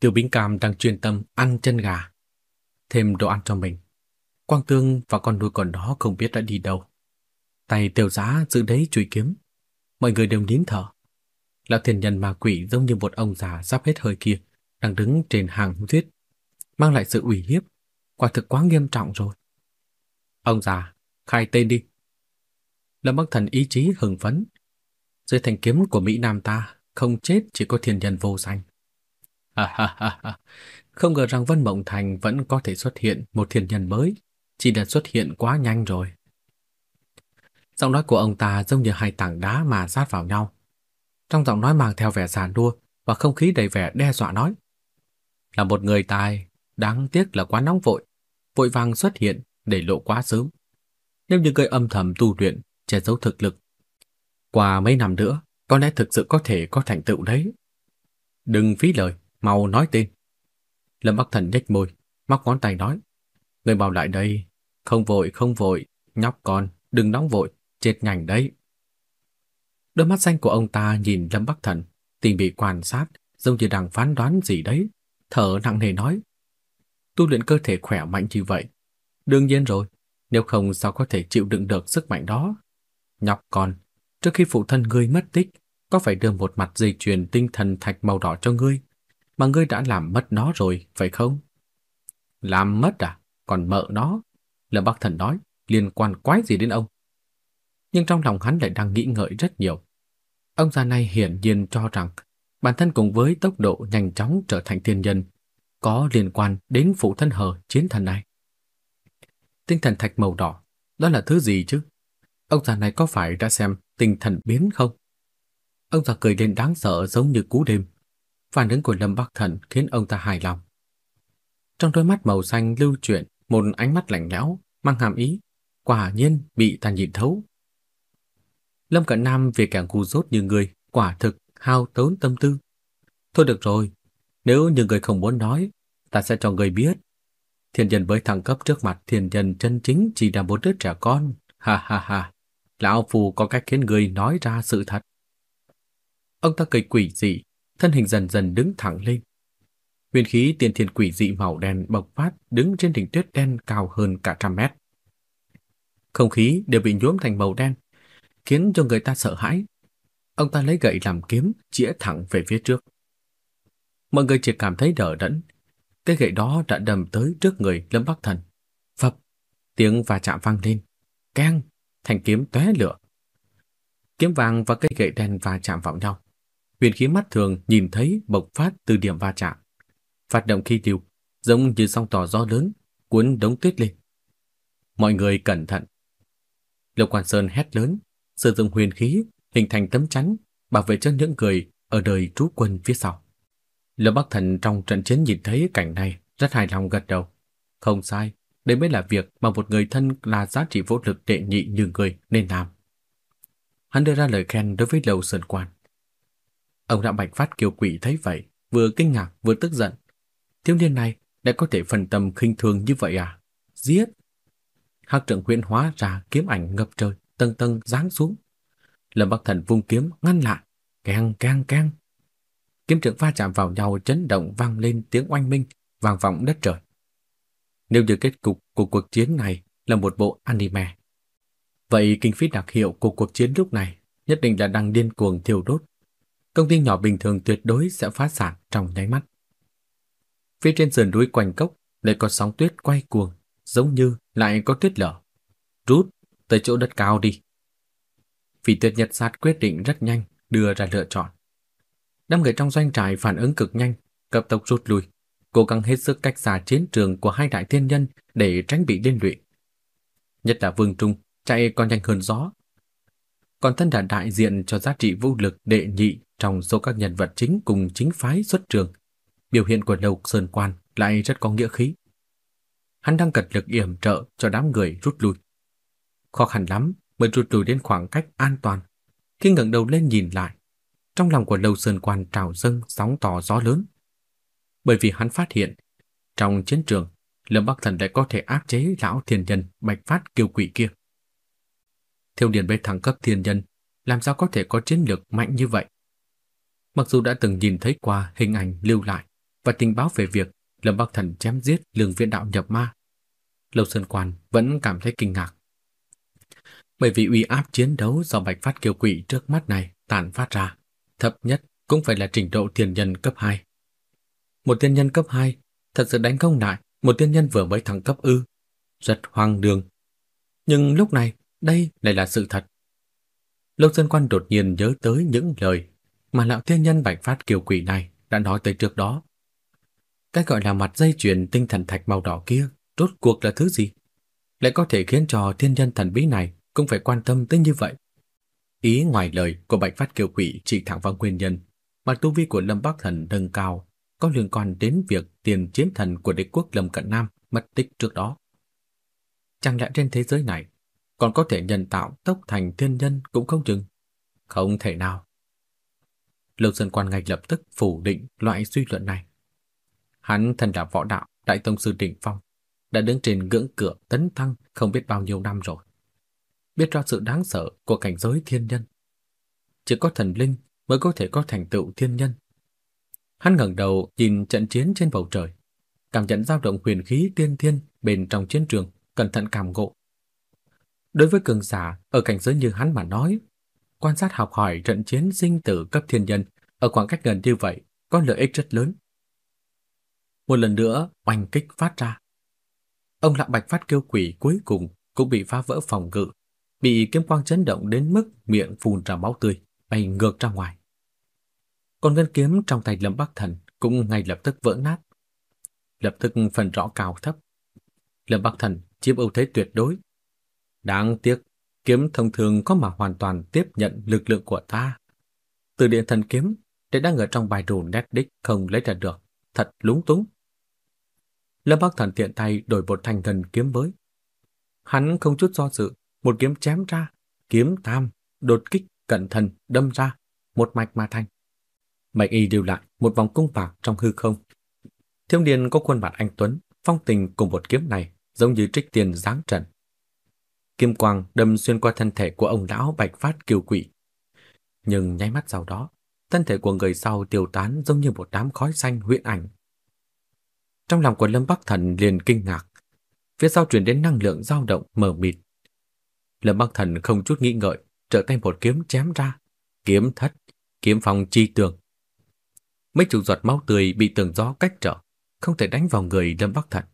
Tiêu Bính Cam đang chuyên tâm ăn chân gà, thêm đồ ăn cho mình. Quang Tương và con nuôi con đó không biết đã đi đâu. Tay tiêu giá giữ đấy chùy kiếm. Mọi người đều nín thở. Lão thiên nhân ma quỷ giống như một ông già sắp hết hơi kia, đang đứng trên hàng huyết, mang lại sự ủy hiếp, quả thực quá nghiêm trọng rồi. Ông già, khai tên đi. Lâm Bắc Thần ý chí hừng phấn. Dưới thanh kiếm của Mỹ Nam ta, không chết chỉ có thiên nhân vô danh. Ha ha ha ha, không ngờ rằng Vân Mộng Thành vẫn có thể xuất hiện một thiên nhân mới, chỉ đã xuất hiện quá nhanh rồi. Giọng nói của ông ta giống như hai tảng đá mà sát vào nhau. Trong giọng nói mang theo vẻ giàn đua và không khí đầy vẻ đe dọa nói. Là một người tài, đáng tiếc là quá nóng vội, vội vàng xuất hiện để lộ quá sớm. Nếu như gây âm thầm tu luyện, che giấu thực lực, qua mấy năm nữa, có lẽ thực sự có thể có thành tựu đấy. Đừng phí lời, mau nói tên. Lâm Bắc Thần nhếch môi, móc ngón tay nói. Người bảo lại đây, không vội không vội, nhóc con, đừng nóng vội, chết nhanh đấy. Đôi mắt xanh của ông ta nhìn Lâm Bắc Thần, tình bị quan sát, giống như đang phán đoán gì đấy, thở nặng nề nói. Tu luyện cơ thể khỏe mạnh như vậy. Đương nhiên rồi, nếu không sao có thể chịu đựng được sức mạnh đó. Nhóc con, trước khi phụ thân ngươi mất tích, có phải đưa một mặt dây chuyền tinh thần thạch màu đỏ cho ngươi, mà ngươi đã làm mất nó rồi, phải không? Làm mất à? Còn mợ nó? Lâm Bắc Thần nói, liên quan quái gì đến ông? Nhưng trong lòng hắn lại đang nghĩ ngợi rất nhiều. Ông già này hiển nhiên cho rằng bản thân cùng với tốc độ nhanh chóng trở thành thiên nhân có liên quan đến phụ thân hờ chiến thần này. Tinh thần thạch màu đỏ, đó là thứ gì chứ? Ông già này có phải đã xem tinh thần biến không? Ông già cười lên đáng sợ giống như cú đêm. Phản ứng của Lâm Bắc Thần khiến ông ta hài lòng. Trong đôi mắt màu xanh lưu chuyển một ánh mắt lạnh lẽo, mang hàm ý, quả nhiên bị ta nhìn thấu. Lâm Cận Nam về kẻ ngu dốt như người, quả thực hao tốn tâm tư. Thôi được rồi, nếu như người không muốn nói, ta sẽ cho người biết. Thiên nhân với thăng cấp trước mặt thiên nhân chân chính chỉ là một đứa trẻ con. Ha ha ha, lão phù có cách khiến người nói ra sự thật. Ông ta cười quỷ dị, thân hình dần dần đứng thẳng lên. Huyền khí tiên thiên quỷ dị màu đen bộc phát đứng trên đỉnh tuyết đen cao hơn cả trăm mét. Không khí đều bị nhuốm thành màu đen, khiến cho người ta sợ hãi. Ông ta lấy gậy làm kiếm, chĩa thẳng về phía trước. Mọi người chỉ cảm thấy đỡ đẫn. Cái gậy đó đã đâm tới trước người Lâm Bắc Thần. Phập, tiếng va chạm vang lên. Keng, thanh kiếm tóe lửa. Kiếm vàng và cây gậy đen va chạm vào nhau. Huyền khí mắt thường nhìn thấy bộc phát từ điểm va chạm. Phát động khi tiêu, giống như sóng tỏ gió lớn, cuốn đống tuyết lên. Mọi người cẩn thận. Lục Quan Sơn hét lớn, sử dụng huyền khí hình thành tấm chắn bảo vệ cho những người ở đời trú quân phía sau. Lâm Bắc Thần trong trận chiến nhìn thấy cảnh này rất hài lòng gật đầu. Không sai, đây mới là việc mà một người thân là giá trị vô lực đệ nhị như người nên làm. Hắn đưa ra lời khen đối với Lầu Sơn Quan. Ông đã bạch phát kiều quỷ thấy vậy, vừa kinh ngạc vừa tức giận. Thiếu niên này đã có thể phần tâm khinh thường như vậy à? Giết! Hắc trưởng huyễn hóa ra kiếm ảnh ngập trời, tầng tầng giáng xuống. Lâm Bắc Thần vung kiếm ngăn lại, keng keng keng. Kiếm trưởng va chạm vào nhau chấn động vang lên tiếng oanh minh, vang vọng đất trời. Nếu như kết cục của cuộc chiến này là một bộ anime, vậy kinh phí đặc hiệu của cuộc chiến lúc này nhất định là đang điên cuồng thiêu đốt. Công ty nhỏ bình thường tuyệt đối sẽ phá sản trong nháy mắt. Phía trên sườn núi quanh cốc lại có sóng tuyết quay cuồng, giống như lại có tuyết lở. Rút tới chỗ đất cao đi. Phi tuyệt nhật sát quyết định rất nhanh, đưa ra lựa chọn. Đám người trong doanh trại phản ứng cực nhanh, cấp tốc rút lui, cố gắng hết sức cách xa chiến trường của hai đại thiên nhân để tránh bị liên lụy. Nhất là Vương Trung chạy còn nhanh hơn gió. Còn thân đã đại diện cho giá trị vũ lực đệ nhị trong số các nhân vật chính cùng chính phái xuất trường, biểu hiện của Lộc Sơn Quan lại rất có nghĩa khí. Hắn đang cật lực yểm trợ cho đám người rút lui. Khó khăn lắm mới rút lui đến khoảng cách an toàn. Khi ngẩng đầu lên nhìn lại, trong lòng của Lâu Sơn Quan trào dâng sóng to gió lớn. bởi vì hắn phát hiện trong chiến trường, Lâm Bắc Thần lại có thể áp chế lão thiên nhân bạch phát kiêu quỷ kia. Thiêu điền với thăng cấp thiên nhân, làm sao có thể có chiến lược mạnh như vậy? Mặc dù đã từng nhìn thấy qua hình ảnh lưu lại và tình báo về việc Lâm Bắc Thần chém giết lương viện đạo nhập ma, Lâu Sơn Quan vẫn cảm thấy kinh ngạc. Bởi vì uy áp chiến đấu do bạch phát kiêu quỷ trước mắt này tản phát ra, thấp nhất cũng phải là trình độ thiên nhân cấp 2. Một thiên nhân cấp 2 thật sự đánh không lại một thiên nhân vừa mới thăng cấp ư. Rất hoang đường. Nhưng lúc này, đây lại là sự thật. Lục Sơn Quan đột nhiên nhớ tới những lời mà lão thiên nhân bạch phát kiều quỷ này đã nói tới trước đó. Cái gọi là mặt dây chuyền tinh thần thạch màu đỏ kia rốt cuộc là thứ gì? Lại có thể khiến cho thiên nhân thần bí này cũng phải quan tâm tới như vậy. Ý ngoài lời của bạch phát kiều quỷ chỉ thẳng vào nguyên nhân mà tu vi của Lâm Bắc Thần nâng cao có liên quan đến việc tiền chiếm thần của đế quốc Lâm Cận Nam mất tích trước đó. Chẳng lẽ trên thế giới này còn có thể nhân tạo tốc thành thiên nhân cũng không chừng? Không thể nào. Lục Sơn Quan ngay lập tức phủ định loại suy luận này. Hắn thần là võ đạo, đại tông sư đỉnh phong, đã đứng trên ngưỡng cửa tấn thăng không biết bao nhiêu năm rồi. Biết rõ sự đáng sợ của cảnh giới thiên nhân. Chỉ có thần linh mới có thể có thành tựu thiên nhân. Hắn ngẩng đầu nhìn trận chiến trên bầu trời, cảm nhận dao động huyền khí tiên thiên bên trong chiến trường, cẩn thận cảm ngộ. Đối với cường giả ở cảnh giới như hắn mà nói, quan sát học hỏi trận chiến sinh tử cấp thiên nhân ở khoảng cách gần như vậy có lợi ích rất lớn. Một lần nữa, oanh kích phát ra. Ông lão bạch phát kêu quỷ cuối cùng cũng bị phá vỡ phòng ngự, bị kiếm quang chấn động đến mức miệng phun ra máu tươi, bay ngược ra ngoài. Còn ngân kiếm trong tay Lâm Bắc Thần cũng ngay lập tức vỡ nát. Lập tức phần rõ cao thấp. Lâm Bắc Thần chiếm ưu thế tuyệt đối. Đáng tiếc, kiếm thông thường có mà hoàn toàn tiếp nhận lực lượng của ta. Từ điện thần kiếm để đang ở trong bài đồ nét đích không lấy ra được, thật lúng túng. Lâm Bắc Thần tiện tay đổi một thanh thần kiếm mới. Hắn không chút do dự, một kiếm chém ra, kiếm tam, đột kích, cẩn thận, đâm ra, một mạch mà thành. Bạch y lưu lại một vòng cung bạc trong hư không. Thiếu niên có khuôn mặt anh Tuấn, phong tình cùng một kiếm này giống như trích tiền giáng trận. Kim quang đâm xuyên qua thân thể của ông lão bạch phát kiều quỷ. Nhưng nháy mắt sau đó, thân thể của người sau tiêu tán giống như một đám khói xanh huyễn ảnh. Trong lòng của Lâm Bắc Thần liền kinh ngạc. Phía sau truyền đến năng lượng dao động mờ mịt. Lâm Bắc Thần không chút nghĩ ngợi, trở tay một kiếm chém ra. Kiếm thất, kiếm phòng chi tường. Mấy chục giọt máu tươi bị tường gió cách trở, không thể đánh vào người Lâm Bắc Thần.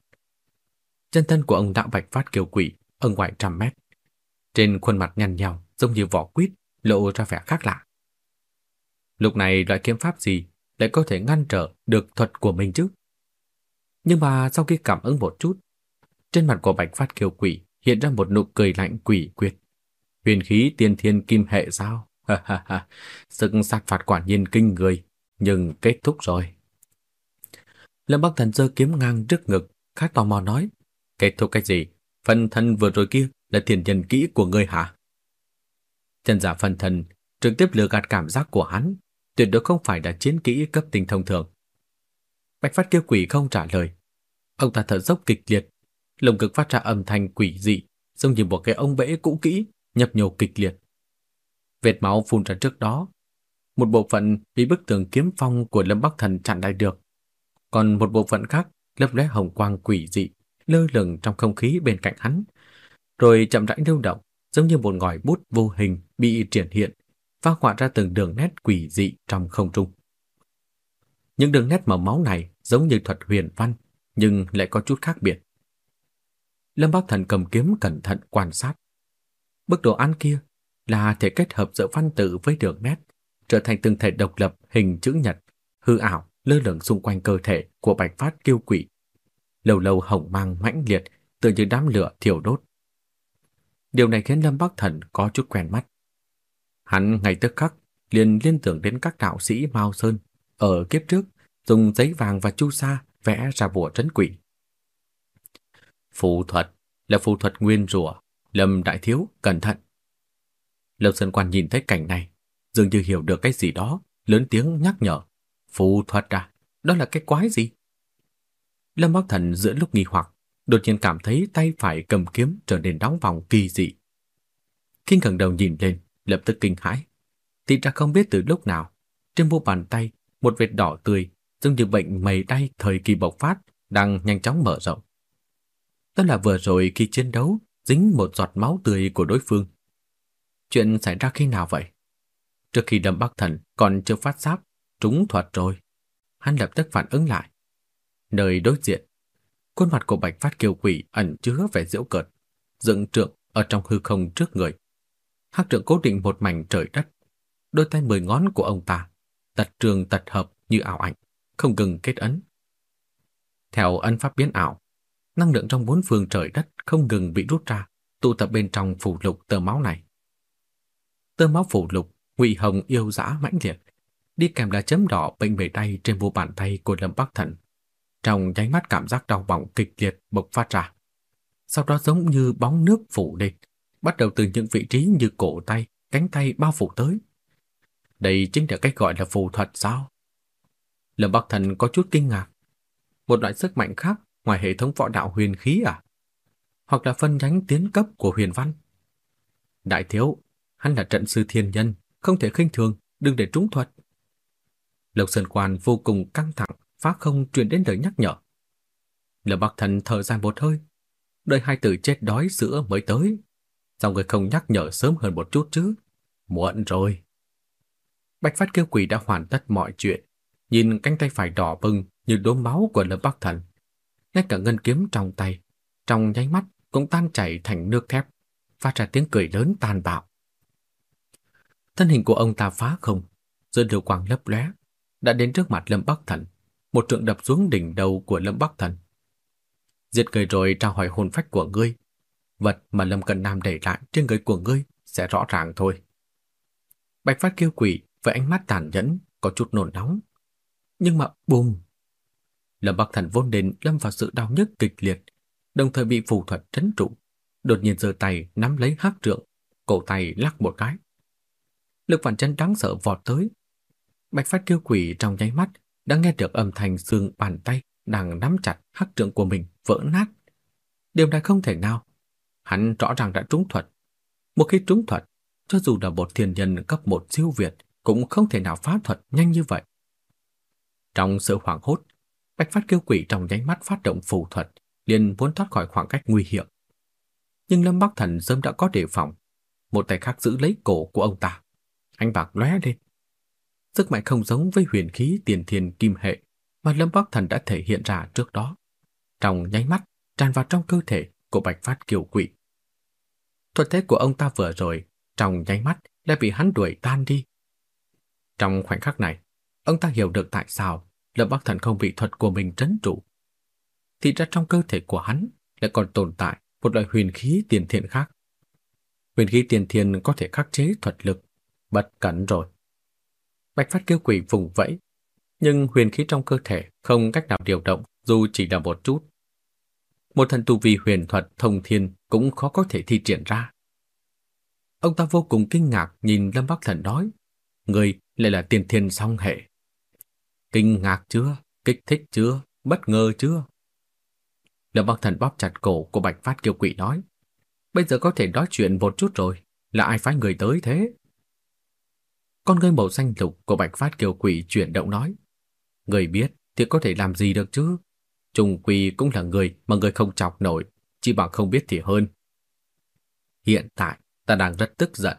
Chân thân của ông đạo bạch phát kiều quỷ ở ngoài trăm mét. Trên khuôn mặt nhăn nhào giống như vỏ quýt, lộ ra vẻ khác lạ. Lúc này loại kiếm pháp gì lại có thể ngăn trở được thuật của mình chứ? Nhưng mà sau khi cảm ứng một chút, trên mặt của bạch phát kiều quỷ hiện ra một nụ cười lạnh quỷ quyệt. Huyền khí tiên thiên kim hệ sao? Ha ha ha, sức sát phạt quả nhiên kinh người nhưng kết thúc rồi. Lâm Bắc Thần giơ kiếm ngang trước ngực, khá tò mò nói, kết thúc cái gì? Phần thân vừa rồi kia là thiền nhân kỹ của ngươi hả? Chân giả phần thân trực tiếp lừa gạt cảm giác của hắn, tuyệt đối không phải là chiến kỹ cấp tình thông thường. Bạch Phát kêu quỷ không trả lời. Ông ta thở dốc kịch liệt, lồng cực phát ra âm thanh quỷ dị, giống như một cái ông bể cũ kỹ, nhập nhô kịch liệt. Vệt máu phun ra trước đó một bộ phận bị bức tường kiếm phong của Lâm Bắc Thần chặn lại được, còn một bộ phận khác lấp lóe hồng quang quỷ dị lơ lửng trong không khí bên cạnh hắn, rồi chậm rãi lưu động, giống như một ngòi bút vô hình bị triển hiện, phác họa ra từng đường nét quỷ dị trong không trung. Những đường nét màu máu này giống như thuật huyền văn, nhưng lại có chút khác biệt. Lâm Bắc Thần cầm kiếm cẩn thận quan sát. Bức đồ án kia là thể kết hợp giữa văn tự với đường nét, trở thành từng thể độc lập hình chữ nhật, hư ảo lơ lửng xung quanh cơ thể của Bạch Phát kiêu quỷ. Lâu lâu hồng mang mãnh liệt, tựa như đám lửa thiêu đốt. Điều này khiến Lâm Bắc Thần có chút quen mắt. Hắn ngay tức khắc liền liên tưởng đến các đạo sĩ Mao Sơn ở kiếp trước dùng giấy vàng và chu sa vẽ ra bùa trấn quỷ. Phù thuật là phù thuật nguyên rủa, Lâm đại thiếu cẩn thận. Lâm Sơn Quan nhìn thấy cảnh này, dường như hiểu được cái gì đó, lớn tiếng nhắc nhở. Phù thuật à? Đó là cái quái gì? Lâm Bắc Thần giữa lúc nghi hoặc, đột nhiên cảm thấy tay phải cầm kiếm trở nên đóng vòng kỳ dị. Khi ngẩng đầu nhìn lên, lập tức kinh hãi. Thì ra không biết từ lúc nào, trên mu bàn tay, một vệt đỏ tươi, giống như bệnh mày đay thời kỳ bộc phát, đang nhanh chóng mở rộng. Đó là vừa rồi khi chiến đấu, dính một giọt máu tươi của đối phương. Chuyện xảy ra khi nào vậy? Trước khi đâm Bắc Thần còn chưa phát giáp, trúng thuật rồi. Hắn lập tức phản ứng lại. Nơi đối diện, khuôn mặt của Bạch Phát Kiều Quỷ ẩn chứa vẻ diễu cợt, dựng trượng ở trong hư không trước người. Hắc trượng cố định một mảnh trời đất, đôi tay mười ngón của ông ta, tật trường tật hợp như ảo ảnh, không ngừng kết ấn. Theo ân pháp biến ảo, năng lượng trong bốn phương trời đất không ngừng bị rút ra, tụ tập bên trong phủ lục tơ máu này. Tơ máu phủ lục, ngụy hồng yêu dã mãnh liệt, đi kèm là chấm đỏ bệnh bể tay trên vô bàn tay của Lâm Bắc Thần. Trong nháy mắt cảm giác đau bỏng kịch liệt bộc phát ra. Sau đó giống như bóng nước phủ lên, bắt đầu từ những vị trí như cổ tay, cánh tay bao phủ tới. Đây chính là cách gọi là phù thuật sao? Lâm Bắc Thần có chút kinh ngạc. Một loại sức mạnh khác ngoài hệ thống võ đạo huyền khí à? Hoặc là phân nhánh tiến cấp của huyền văn? Đại thiếu, hắn là trận sư thiên nhân, không thể khinh thường, đừng để trúng thuật. Lộc Sơn Quan vô cùng căng thẳng, phá không truyền đến lời nhắc nhở. Lâm Bắc Thần thở dài một hơi, đợi hai tử chết đói sữa mới tới. Sao người không nhắc nhở sớm hơn một chút chứ? Muộn rồi. Bạch Phát kiêu quỷ đã hoàn tất mọi chuyện, nhìn cánh tay phải đỏ bừng như đốm máu của Lâm Bắc Thần. Ngay cả ngân kiếm trong tay, trong nháy mắt cũng tan chảy thành nước thép, phát ra tiếng cười lớn tàn bạo. Thân hình của ông ta phá không, giữa điều quang lấp lóe, đã đến trước mặt Lâm Bắc Thần, một trượng đập xuống đỉnh đầu của Lâm Bắc Thần. Giết cười rồi trao hỏi hồn phách của ngươi, vật mà Lâm Cận Nam để lại trên người của ngươi sẽ rõ ràng thôi. Bạch Phát kêu quỷ với ánh mắt tàn nhẫn, có chút nôn nóng. Nhưng mà bùm! Lâm Bắc Thần vốn đến lâm vào sự đau nhức kịch liệt, đồng thời bị phù thuật trấn trụ, đột nhiên giơ tay nắm lấy hắc trượng, cổ tay lắc một cái. Lực phản chân đáng sợ vọt tới. Bạch Phát kêu quỷ trong nháy mắt đã nghe được âm thanh xương bàn tay đang nắm chặt hắc trượng của mình vỡ nát. Điều này không thể nào. Hắn rõ ràng đã trúng thuật. Một khi trúng thuật, cho dù là một thiên nhân cấp một siêu việt cũng không thể nào phá thuật nhanh như vậy. Trong sự hoảng hốt, Bạch Phát kêu quỷ trong nháy mắt phát động phù thuật, liền muốn thoát khỏi khoảng cách nguy hiểm. Nhưng Lâm Bắc Thần sớm đã có đề phòng, một tay khác giữ lấy cổ của ông ta. Anh bạc lóe lên. Sức mạnh không giống với huyền khí tiền thiên kim hệ mà Lâm Bắc Thần đã thể hiện ra trước đó. Trong nháy mắt, tràn vào trong cơ thể của Bạch Phát kiều quỷ. Thuật thế của ông ta vừa rồi, trong nháy mắt đã bị hắn đuổi tan đi. Trong khoảnh khắc này, ông ta hiểu được tại sao Lâm Bắc Thần không bị thuật của mình trấn trụ. Thì ra trong cơ thể của hắn lại còn tồn tại một loại huyền khí tiền thiện khác. Huyền khí tiền thiện có thể khắc chế thuật lực, bật cẩn rồi. Bạch Phát kêu quỷ vùng vẫy, nhưng huyền khí trong cơ thể không cách nào điều động dù chỉ là một chút. Một thần tu vi huyền thuật thông thiên cũng khó có thể thi triển ra. Ông ta vô cùng kinh ngạc nhìn Lâm Bắc Thần nói, người lại là tiền thiên song hệ. Kinh ngạc chưa? Kích thích chưa? Bất ngờ chưa? Lâm Bắc Thần bóp chặt cổ của Bạch Phát Kiêu Quỷ nói, bây giờ có thể nói chuyện một chút rồi, là ai phái người tới thế? Con ngươi màu xanh lục của Bạch Phát Kiều Quỷ chuyển động nói, người biết thì có thể làm gì được chứ? Trùng Quỷ cũng là người mà người không chọc nổi, chỉ bằng không biết thì hơn. Hiện tại, ta đang rất tức giận.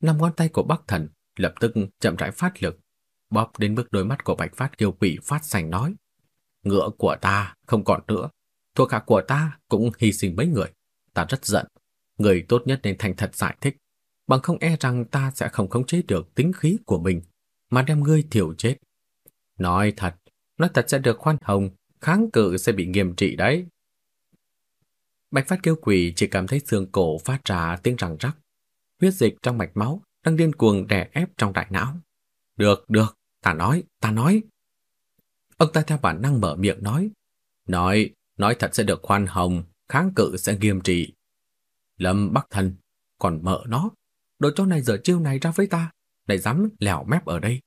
Năm ngón tay của Bắc Thần lập tức chậm rãi phát lực, bóp đến mức đôi mắt của Bạch Phát Kiều Quỷ phát sành nói, ngựa của ta không còn nữa, thuộc hạ của ta cũng hy sinh mấy người, ta rất giận, người tốt nhất nên thành thật giải thích, bằng không e rằng ta sẽ không khống chế được tính khí của mình, mà đem ngươi thiểu chết. Nói thật, nói thật sẽ được khoan hồng, kháng cự sẽ bị nghiêm trị đấy. Bạch Phát kiêu quỷ chỉ cảm thấy xương cổ phát ra tiếng răng rắc. Huyết dịch trong mạch máu đang điên cuồng đè ép trong đại não. Được, được, ta nói, ta nói. Ông ta theo bản năng mở miệng nói. Nói, nói thật sẽ được khoan hồng, kháng cự sẽ nghiêm trị. Lâm Bắc Thần, còn mợ nó, đồ chó này giờ chiêu này ra với ta, lại dám lèo mép ở đây.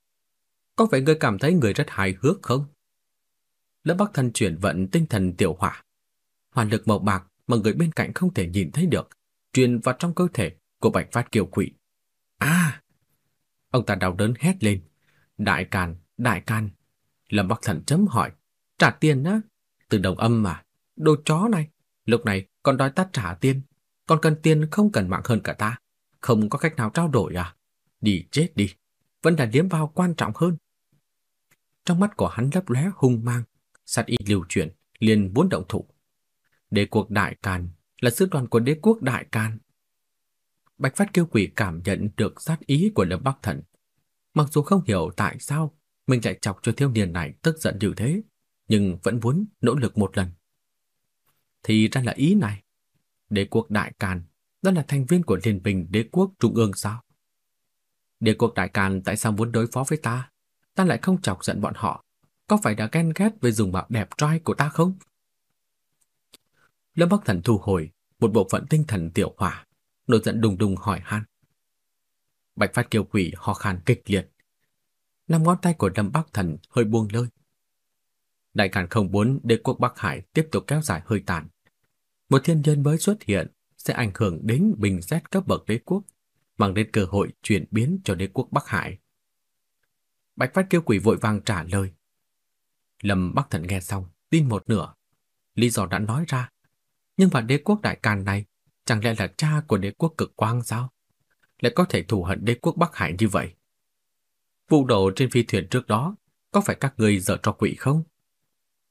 Có phải ngươi cảm thấy người rất hài hước không? Lâm Bắc Thần chuyển vận tinh thần tiểu hỏa. Hoàn lực màu bạc mà người bên cạnh không thể nhìn thấy được, truyền vào trong cơ thể của Bạch Phát Kiều Quỷ. À! Ông ta đau đớn hét lên. Đại can, đại can. Lâm Bắc Thần chấm hỏi. Trả tiền á? Từ đồng âm mà. Đồ chó này. Lúc này còn đòi ta trả tiền. Còn cần tiền không cần mạng hơn cả ta. Không có cách nào trao đổi à? Đi chết đi. Vẫn là liếm vào quan trọng hơn. Trong mắt của hắn lấp lóe hung mang, sát y lưu chuyển, liền muốn động thủ. Đế quốc Đại Càn là sư đoàn của đế quốc Đại Càn. Bạch Phát Kiêu Quỷ cảm nhận được sát ý của Lâm Bắc Thần. Mặc dù không hiểu tại sao mình lại chọc cho thiếu niên này tức giận như thế, nhưng vẫn muốn nỗ lực một lần. Thì ra là ý này. Đế quốc Đại Càn đó là thành viên của Liên minh đế quốc Trung ương sao? Đế quốc Đại Càn tại sao muốn đối phó với ta? Ta lại không chọc giận bọn họ. Có phải đã ghen ghét với dùng mạo đẹp trai của ta không? Lâm Bắc Thần thu hồi một bộ phận tinh thần tiểu hỏa, nổi giận đùng đùng hỏi han. Bạch Phát Kiều Quỷ ho khan kịch liệt. Năm ngón tay của Lâm Bắc Thần hơi buông lơi. Đại Càn không muốn đế quốc Bắc Hải tiếp tục kéo dài hơi tàn. Một thiên nhân mới xuất hiện sẽ ảnh hưởng đến bình xét cấp bậc đế quốc, mang đến cơ hội chuyển biến cho đế quốc Bắc Hải. Bạch Phát Kiêu Quỷ vội vàng trả lời. Lâm Bắc Thần nghe xong, tin một nửa. Lý do đã nói ra. Nhưng mà đế quốc Đại Càn này chẳng lẽ là cha của đế quốc cực quang sao? Lại có thể thù hận đế quốc Bắc Hải như vậy? Vụ đổ trên phi thuyền trước đó, có phải các người dở trò quỷ không?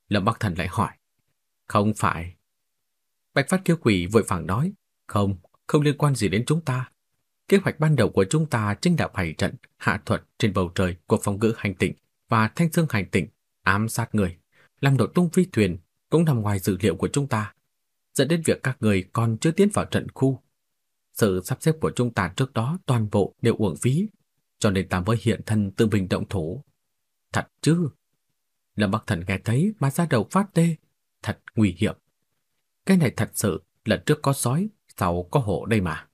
Lâm Bắc Thần lại hỏi. Không phải. Bạch Phát Kiêu Quỷ vội vàng nói. Không, không liên quan gì đến chúng ta. Kế hoạch ban đầu của chúng ta chính là bày trận hạ thuật trên bầu trời của phòng ngữ hành tinh và thanh dương hành tinh ám sát người, làm đổ tung phi thuyền cũng nằm ngoài dữ liệu của chúng ta, dẫn đến việc các người còn chưa tiến vào trận khu. Sự sắp xếp của chúng ta trước đó toàn bộ đều uổng phí, cho nên ta mới hiện thân tự mình động thủ. Thật chứ? Lâm Bắc Thần nghe thấy mà ra đầu phát tê, thật nguy hiểm. Cái này thật sự, là trước có sói, sau có hổ đây mà.